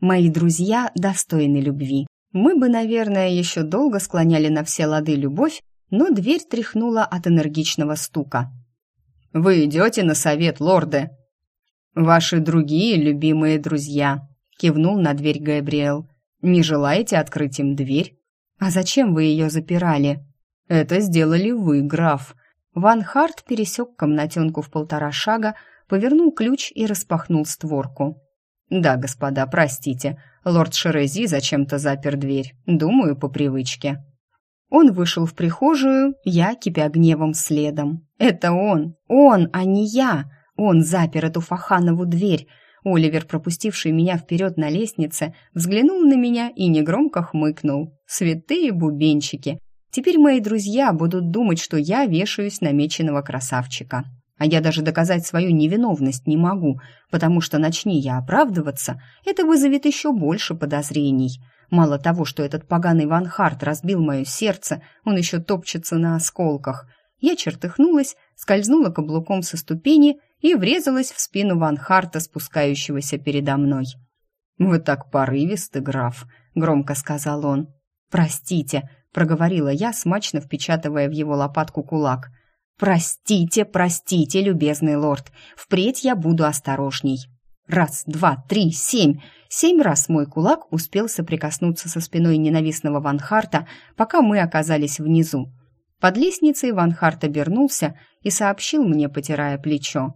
«Мои друзья достойны любви. Мы бы, наверное, еще долго склоняли на все лады любовь, но дверь тряхнула от энергичного стука. «Вы идете на совет, лорды?» «Ваши другие любимые друзья», — кивнул на дверь Габриэл. «Не желаете открыть им дверь?» «А зачем вы ее запирали?» «Это сделали вы, граф». Ван Харт пересек комнатенку в полтора шага, повернул ключ и распахнул створку. «Да, господа, простите, лорд Шерези зачем-то запер дверь. Думаю, по привычке». Он вышел в прихожую, я, кипя гневом, следом. Это он, он, а не я. Он запер эту Фаханову дверь. Оливер, пропустивший меня вперед на лестнице, взглянул на меня и негромко хмыкнул. Святые бубенчики. Теперь мои друзья будут думать, что я вешаюсь на меченого красавчика. А я даже доказать свою невиновность не могу, потому что начни я оправдываться, это вызовет еще больше подозрений. Мало того, что этот поганый Ван Харт разбил мое сердце, он еще топчется на осколках. Я чертыхнулась, скользнула каблуком со ступени и врезалась в спину Ван Харта, спускающегося передо мной. «Вы так порывисты, граф», — громко сказал он. «Простите», — проговорила я, смачно впечатывая в его лопатку кулак. «Простите, простите, любезный лорд, впредь я буду осторожней». Раз, два, три, семь. Семь раз мой кулак успел соприкоснуться со спиной ненавистного Ванхарта, пока мы оказались внизу. Под лестницей Ванхарт обернулся и сообщил мне, потирая плечо.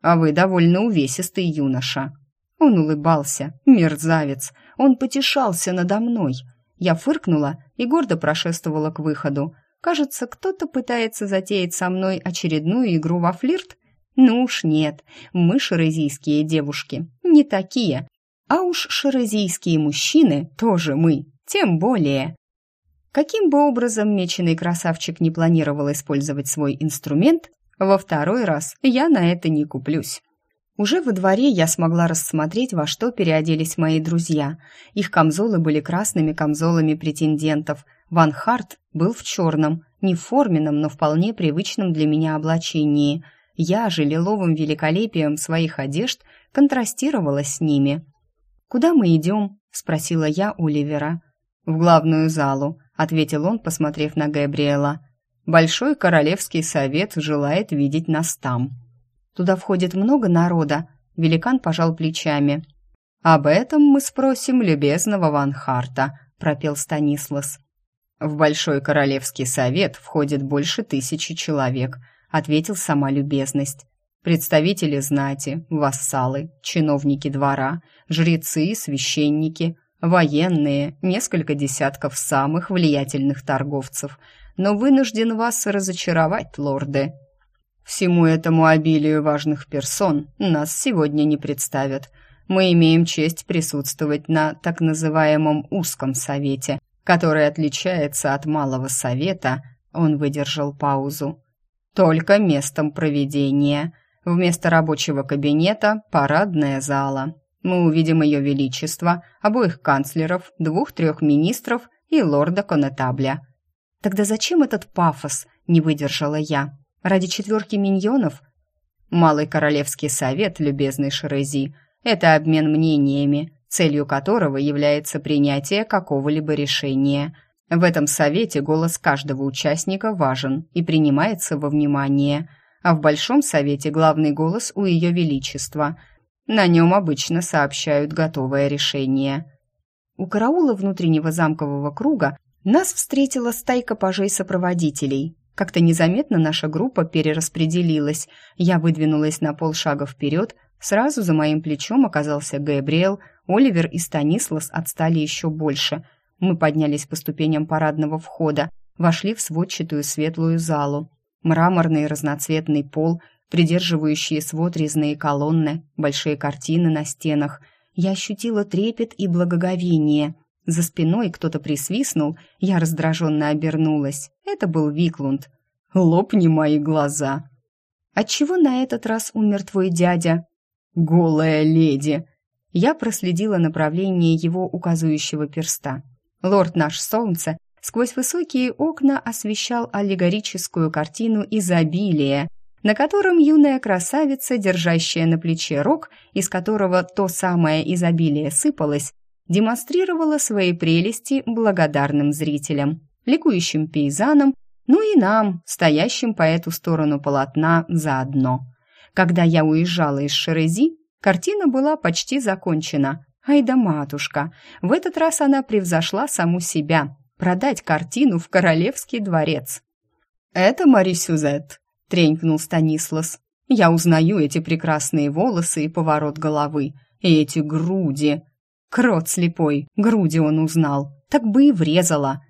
«А вы довольно увесистый юноша». Он улыбался. Мерзавец. Он потешался надо мной. Я фыркнула и гордо прошествовала к выходу. Кажется, кто-то пытается затеять со мной очередную игру во флирт, ну уж нет, мы шерезийские девушки, не такие. А уж шерезийские мужчины тоже мы, тем более. Каким бы образом меченый красавчик не планировал использовать свой инструмент, во второй раз я на это не куплюсь. Уже во дворе я смогла рассмотреть, во что переоделись мои друзья. Их камзолы были красными камзолами претендентов. Ван Харт был в черном, не форменном, но вполне привычном для меня облачении – я же лиловым великолепием своих одежд контрастировала с ними. «Куда мы идем?» — спросила я Оливера. «В главную залу», — ответил он, посмотрев на Габриэла. «Большой королевский совет желает видеть нас там». «Туда входит много народа», — великан пожал плечами. «Об этом мы спросим любезного Ван Харта», — пропел Станислас. «В Большой королевский совет входит больше тысячи человек», ответил сама любезность. Представители знати, вассалы, чиновники двора, жрецы, священники, военные, несколько десятков самых влиятельных торговцев. Но вынужден вас разочаровать, лорды. Всему этому обилию важных персон нас сегодня не представят. Мы имеем честь присутствовать на так называемом узком совете, который отличается от малого совета. Он выдержал паузу только местом проведения. Вместо рабочего кабинета – парадная зала. Мы увидим ее величество, обоих канцлеров, двух-трех министров и лорда Конетабля. Тогда зачем этот пафос, не выдержала я? Ради четверки миньонов? Малый Королевский совет, любезный Шерези, это обмен мнениями, целью которого является принятие какого-либо решения – в этом совете голос каждого участника важен и принимается во внимание, а в Большом совете главный голос у Ее Величества. На нем обычно сообщают готовое решение. У караула внутреннего замкового круга нас встретила стайка пажей-сопроводителей. Как-то незаметно наша группа перераспределилась. Я выдвинулась на полшага вперед, сразу за моим плечом оказался Габриэл, Оливер и Станислас отстали еще больше – мы поднялись по ступеням парадного входа, вошли в сводчатую светлую залу. Мраморный разноцветный пол, придерживающие свод резные колонны, большие картины на стенах. я ощутила трепет и благоговение. За спиной кто-то присвистнул, я раздраженно обернулась. Это был Виклунд. «Лопни мои глаза!» «Отчего на этот раз умер твой дядя?» «Голая леди!» Я проследила направление его указывающего перста. Лорд наш солнце сквозь высокие окна освещал аллегорическую картину изобилия, на котором юная красавица, держащая на плече рог, из которого то самое изобилие сыпалось, демонстрировала свои прелести благодарным зрителям, ликующим пейзанам, ну и нам, стоящим по эту сторону полотна заодно. Когда я уезжала из Шерези, картина была почти закончена. Ай да матушка, в этот раз она превзошла саму себя. Продать картину в королевский дворец. «Это Мари Сюзет», — тренькнул Станислас. «Я узнаю эти прекрасные волосы и поворот головы, и эти груди. Крот слепой, груди он узнал, так бы и врезала».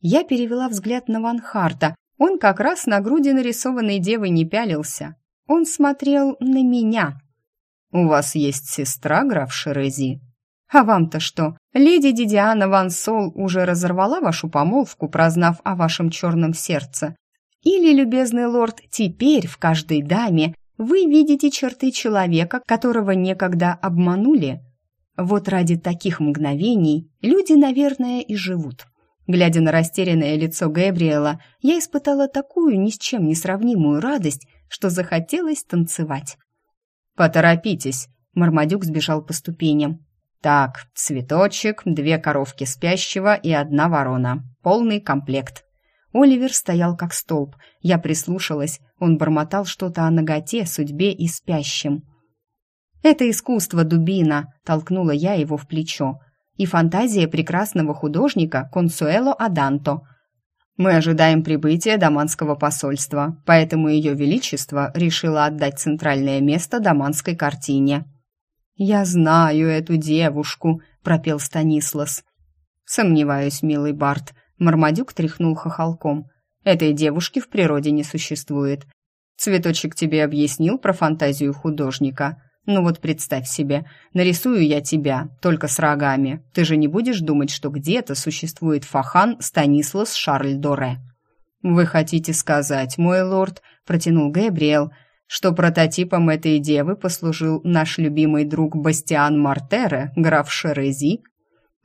Я перевела взгляд на Ван Харта. Он как раз на груди нарисованной девы не пялился. Он смотрел на меня. «У вас есть сестра, граф Шерези?» «А вам-то что? Леди Дидиана Ван Сол уже разорвала вашу помолвку, прознав о вашем черном сердце? Или, любезный лорд, теперь в каждой даме вы видите черты человека, которого некогда обманули? Вот ради таких мгновений люди, наверное, и живут». Глядя на растерянное лицо Габриэла, я испытала такую ни с чем не сравнимую радость, что захотелось танцевать. «Поторопитесь!» Мармадюк сбежал по ступеням. «Так, цветочек, две коровки спящего и одна ворона. Полный комплект». Оливер стоял как столб. Я прислушалась. Он бормотал что-то о ноготе, судьбе и спящем. «Это искусство, дубина!» — толкнула я его в плечо. «И фантазия прекрасного художника Консуэло Аданто — мы ожидаем прибытия Даманского посольства, поэтому Ее Величество решило отдать центральное место даманской картине». «Я знаю эту девушку», — пропел Станислас. «Сомневаюсь, милый Барт», — Мармадюк тряхнул хохолком. «Этой девушки в природе не существует. Цветочек тебе объяснил про фантазию художника. Ну вот представь себе, нарисую я тебя, только с рогами. Ты же не будешь думать, что где-то существует Фахан Станислас Шарль Доре. Вы хотите сказать, мой лорд, протянул Габриэл, что прототипом этой девы послужил наш любимый друг Бастиан Мартере, граф Шерези?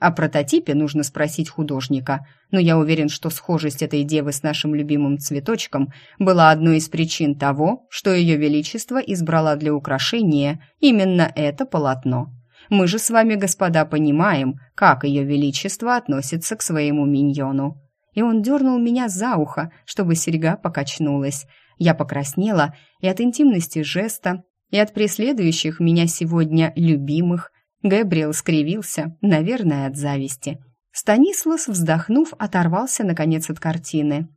О прототипе нужно спросить художника, но я уверен, что схожесть этой девы с нашим любимым цветочком была одной из причин того, что ее величество избрала для украшения именно это полотно. Мы же с вами, господа, понимаем, как ее величество относится к своему миньону. И он дернул меня за ухо, чтобы серьга покачнулась. Я покраснела и от интимности жеста, и от преследующих меня сегодня любимых, Габриэл скривился, наверное, от зависти. Станислав, вздохнув, оторвался, наконец, от картины.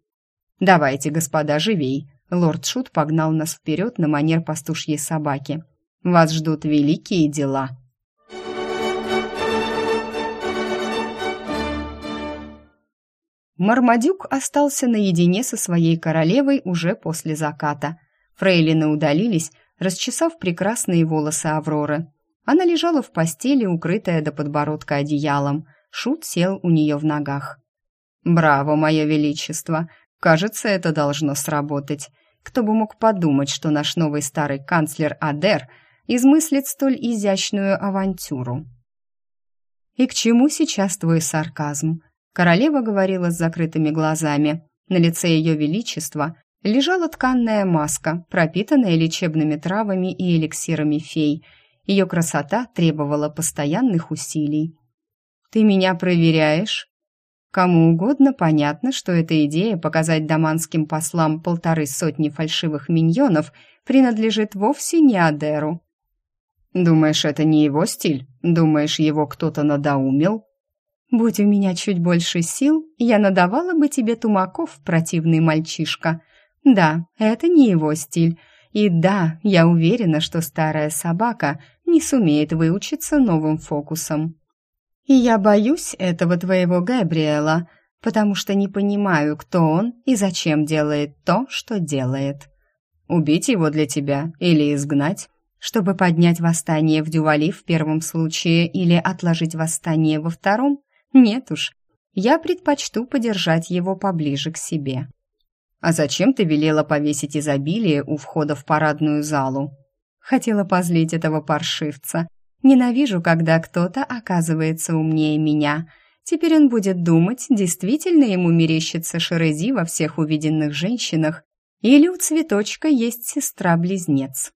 «Давайте, господа, живей!» Лорд Шут погнал нас вперед на манер пастушьей собаки. «Вас ждут великие дела!» Мармадюк остался наедине со своей королевой уже после заката. Фрейлины удалились, расчесав прекрасные волосы Авроры. Она лежала в постели, укрытая до подбородка одеялом. Шут сел у нее в ногах. «Браво, мое величество! Кажется, это должно сработать. Кто бы мог подумать, что наш новый старый канцлер Адер измыслит столь изящную авантюру?» «И к чему сейчас твой сарказм?» Королева говорила с закрытыми глазами. На лице ее величества лежала тканная маска, пропитанная лечебными травами и эликсирами фей – ее красота требовала постоянных усилий. «Ты меня проверяешь?» Кому угодно понятно, что эта идея показать даманским послам полторы сотни фальшивых миньонов принадлежит вовсе не Адеру. «Думаешь, это не его стиль? Думаешь, его кто-то надоумил?» «Будь у меня чуть больше сил, я надавала бы тебе тумаков, противный мальчишка. Да, это не его стиль, и да, я уверена, что старая собака не сумеет выучиться новым фокусам. И я боюсь этого твоего Габриэла, потому что не понимаю, кто он и зачем делает то, что делает. Убить его для тебя или изгнать? Чтобы поднять восстание в Дювали в первом случае или отложить восстание во втором? Нет уж, я предпочту подержать его поближе к себе. «А зачем ты велела повесить изобилие у входа в парадную залу?» Хотела позлить этого паршивца. Ненавижу, когда кто-то оказывается умнее меня. Теперь он будет думать, действительно ему мерещится Шерези во всех увиденных женщинах, или у цветочка есть сестра-близнец.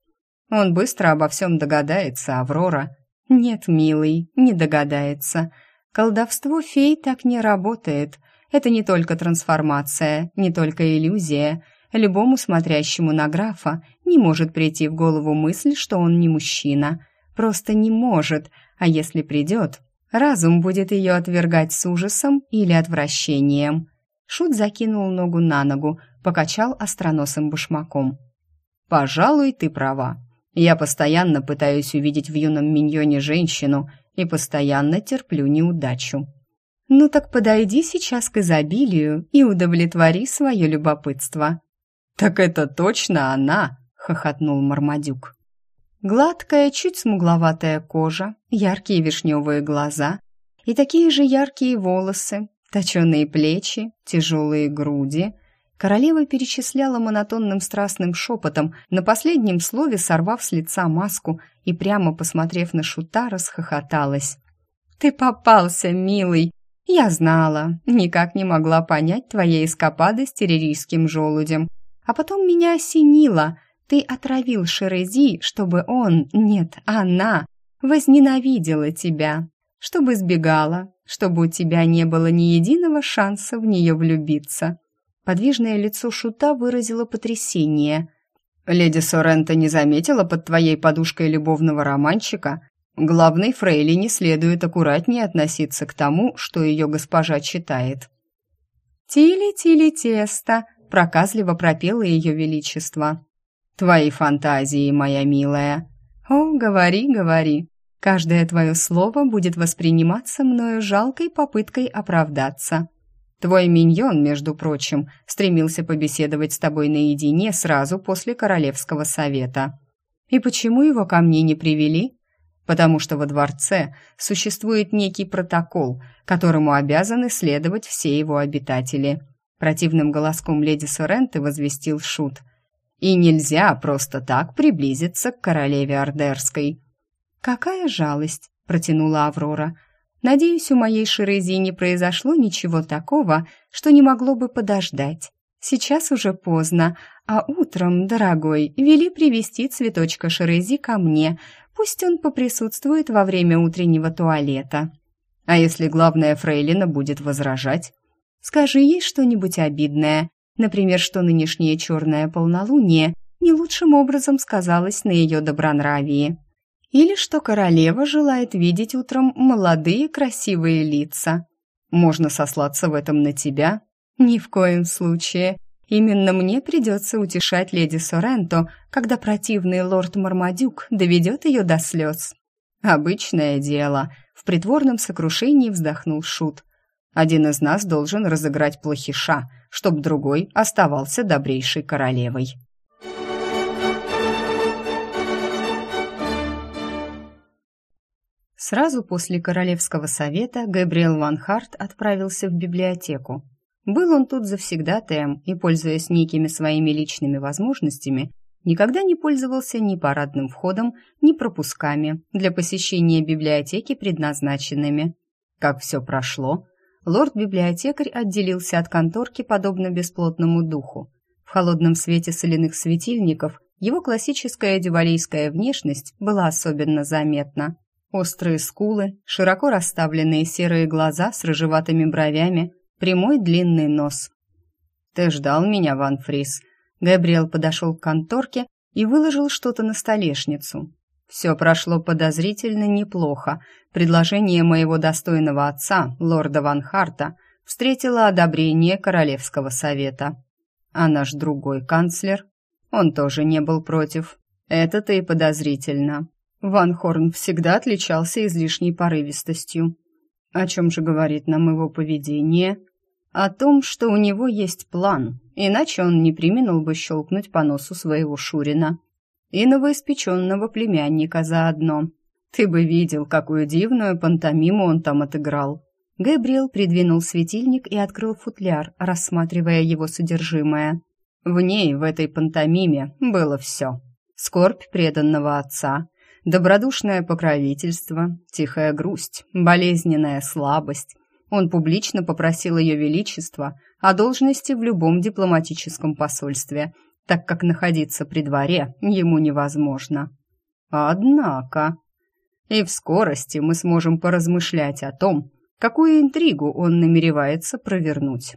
Он быстро обо всем догадается, Аврора. Нет, милый, не догадается. Колдовство фей так не работает. Это не только трансформация, не только иллюзия. Любому смотрящему на графа не может прийти в голову мысль, что он не мужчина. Просто не может, а если придет, разум будет ее отвергать с ужасом или отвращением. Шут закинул ногу на ногу, покачал остроносым башмаком. «Пожалуй, ты права. Я постоянно пытаюсь увидеть в юном миньоне женщину и постоянно терплю неудачу». «Ну так подойди сейчас к изобилию и удовлетвори свое любопытство». «Так это точно она!» — хохотнул Мармадюк. Гладкая, чуть смугловатая кожа, яркие вишневые глаза и такие же яркие волосы, точеные плечи, тяжелые груди. Королева перечисляла монотонным страстным шепотом, на последнем слове сорвав с лица маску и прямо посмотрев на Шута, расхохоталась. «Ты попался, милый! Я знала, никак не могла понять твоей эскапады с террорийским желудем. А потом меня осенило. Ты отравил Шерези, чтобы он, нет, она, возненавидела тебя, чтобы сбегала, чтобы у тебя не было ни единого шанса в нее влюбиться». Подвижное лицо Шута выразило потрясение. «Леди Сорента не заметила под твоей подушкой любовного романчика? Главной фрейли не следует аккуратнее относиться к тому, что ее госпожа читает». «Тили-тили-тесто», — проказливо пропело ее величество. «Твои фантазии, моя милая». «О, говори, говори. Каждое твое слово будет восприниматься мною жалкой попыткой оправдаться. Твой миньон, между прочим, стремился побеседовать с тобой наедине сразу после королевского совета. И почему его ко мне не привели? Потому что во дворце существует некий протокол, которому обязаны следовать все его обитатели. Противным голоском леди Соренты возвестил Шут. И нельзя просто так приблизиться к королеве Ордерской. «Какая жалость!» — протянула Аврора. «Надеюсь, у моей Шерези не произошло ничего такого, что не могло бы подождать. Сейчас уже поздно, а утром, дорогой, вели привести цветочка Шерези ко мне. Пусть он поприсутствует во время утреннего туалета». «А если главная фрейлина будет возражать?» «Скажи ей что-нибудь обидное, например, что нынешнее черное полнолуние не лучшим образом сказалось на ее добронравии» или что королева желает видеть утром молодые красивые лица. Можно сослаться в этом на тебя? Ни в коем случае. Именно мне придется утешать леди Соренто, когда противный лорд Мармадюк доведет ее до слез. Обычное дело. В притворном сокрушении вздохнул Шут. Один из нас должен разыграть плохиша, чтоб другой оставался добрейшей королевой. Сразу после Королевского совета Габриэл Ван Харт отправился в библиотеку. Был он тут завсегдатаем и, пользуясь некими своими личными возможностями, никогда не пользовался ни парадным входом, ни пропусками для посещения библиотеки предназначенными. Как все прошло, лорд-библиотекарь отделился от конторки подобно бесплотному духу. В холодном свете соляных светильников его классическая дювалийская внешность была особенно заметна. Острые скулы, широко расставленные серые глаза с рыжеватыми бровями, прямой длинный нос. «Ты ждал меня, Ван Фрис?» Габриэл подошел к конторке и выложил что-то на столешницу. Все прошло подозрительно неплохо. Предложение моего достойного отца, лорда Ван Харта, встретило одобрение Королевского совета. А наш другой канцлер, он тоже не был против. Это-то и подозрительно. Ван Хорн всегда отличался излишней порывистостью. О чем же говорит нам его поведение? О том, что у него есть план, иначе он не применил бы щелкнуть по носу своего Шурина. И новоиспеченного племянника заодно. Ты бы видел, какую дивную пантомиму он там отыграл. Гэбриэл придвинул светильник и открыл футляр, рассматривая его содержимое. В ней, в этой пантомиме, было все. Скорбь преданного отца, добродушное покровительство, тихая грусть, болезненная слабость. Он публично попросил ее величества о должности в любом дипломатическом посольстве, так как находиться при дворе ему невозможно. Однако... И в скорости мы сможем поразмышлять о том, какую интригу он намеревается провернуть.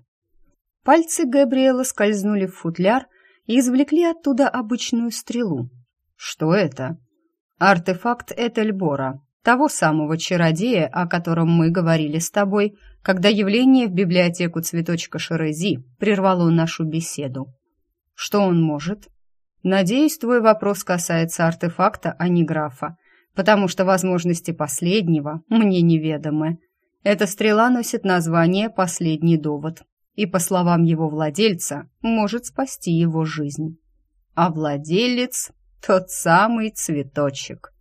Пальцы Габриэла скользнули в футляр и извлекли оттуда обычную стрелу. Что это? Артефакт Этельбора, того самого чародея, о котором мы говорили с тобой, когда явление в библиотеку цветочка Шерези прервало нашу беседу. Что он может? Надеюсь, твой вопрос касается артефакта, а не графа, потому что возможности последнего мне неведомы. Эта стрела носит название «Последний довод» и, по словам его владельца, может спасти его жизнь. А владелец — тот самый цветочек.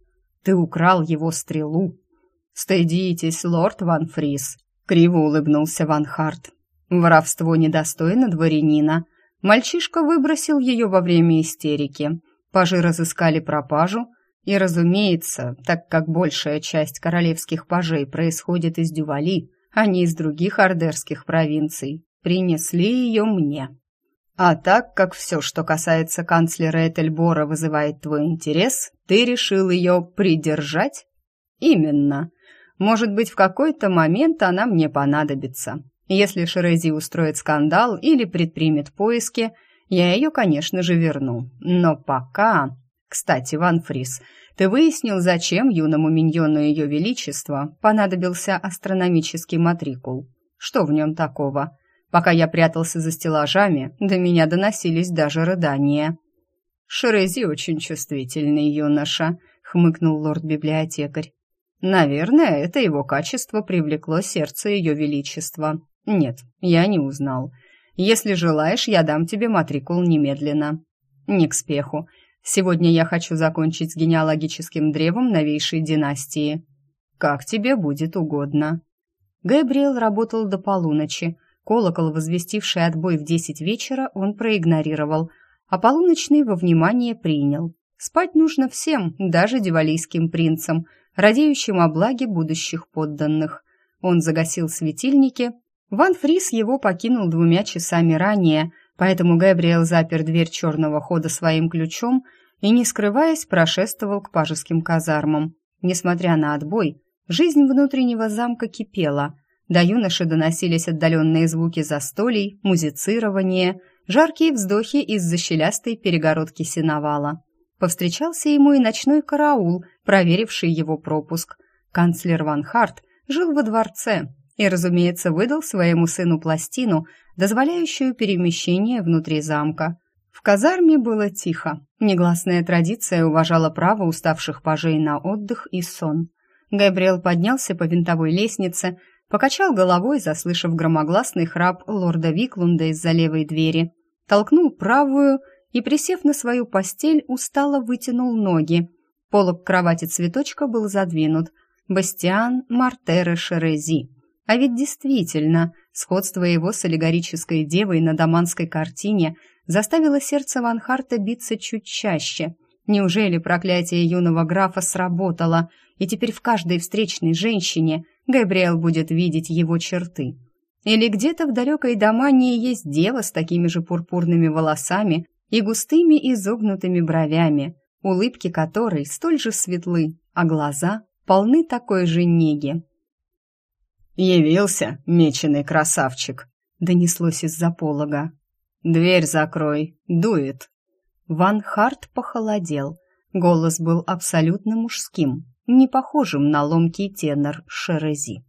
Ты украл его стрелу. Стыдитесь, лорд Ван Фрис, — криво улыбнулся Ван Харт. Воровство недостойно дворянина. Мальчишка выбросил ее во время истерики. Пажи разыскали пропажу — и, разумеется, так как большая часть королевских пажей происходит из Дювали, а не из других ордерских провинций, принесли ее мне. А так как все, что касается канцлера Этельбора, вызывает твой интерес, ты решил ее придержать? Именно. Может быть, в какой-то момент она мне понадобится. Если Шерези устроит скандал или предпримет поиски, я ее, конечно же, верну. Но пока... Кстати, Ван Фрис, ты выяснил, зачем юному миньону Ее Величества понадобился астрономический матрикул? Что в нем такого? Пока я прятался за стеллажами, до меня доносились даже рыдания. «Шерези очень чувствительный юноша», — хмыкнул лорд-библиотекарь. «Наверное, это его качество привлекло сердце Ее Величества. Нет, я не узнал. Если желаешь, я дам тебе матрикул немедленно». «Не к спеху. Сегодня я хочу закончить с генеалогическим древом новейшей династии. Как тебе будет угодно. Габриэл работал до полуночи. Колокол, возвестивший отбой в десять вечера, он проигнорировал, а полуночный во внимание принял. Спать нужно всем, даже дивалийским принцам, радеющим о благе будущих подданных. Он загасил светильники. Ван Фрис его покинул двумя часами ранее, поэтому Габриэл запер дверь черного хода своим ключом и, не скрываясь, прошествовал к пажеским казармам. Несмотря на отбой, жизнь внутреннего замка кипела. До юноши доносились отдаленные звуки застолий, музицирование, жаркие вздохи из-за щелястой перегородки сеновала. Повстречался ему и ночной караул, проверивший его пропуск. Канцлер Ван Харт жил во дворце и, разумеется, выдал своему сыну пластину, дозволяющую перемещение внутри замка. В казарме было тихо. Негласная традиция уважала право уставших пажей на отдых и сон. Габриэл поднялся по винтовой лестнице, покачал головой, заслышав громогласный храп лорда Виклунда из-за левой двери, толкнул правую и, присев на свою постель, устало вытянул ноги. Полок кровати цветочка был задвинут. Бастиан Мартере Шерези. А ведь действительно, сходство его с аллегорической девой на даманской картине заставило сердце Ван Харта биться чуть чаще. Неужели проклятие юного графа сработало, и теперь в каждой встречной женщине Габриэл будет видеть его черты? Или где-то в далекой Дамании есть дева с такими же пурпурными волосами и густыми изогнутыми бровями, улыбки которой столь же светлы, а глаза полны такой же неги. «Явился, меченый красавчик!» — донеслось из-за полога. «Дверь закрой, дует!» Ван Харт похолодел. Голос был абсолютно мужским, не похожим на ломкий тенор Шерези.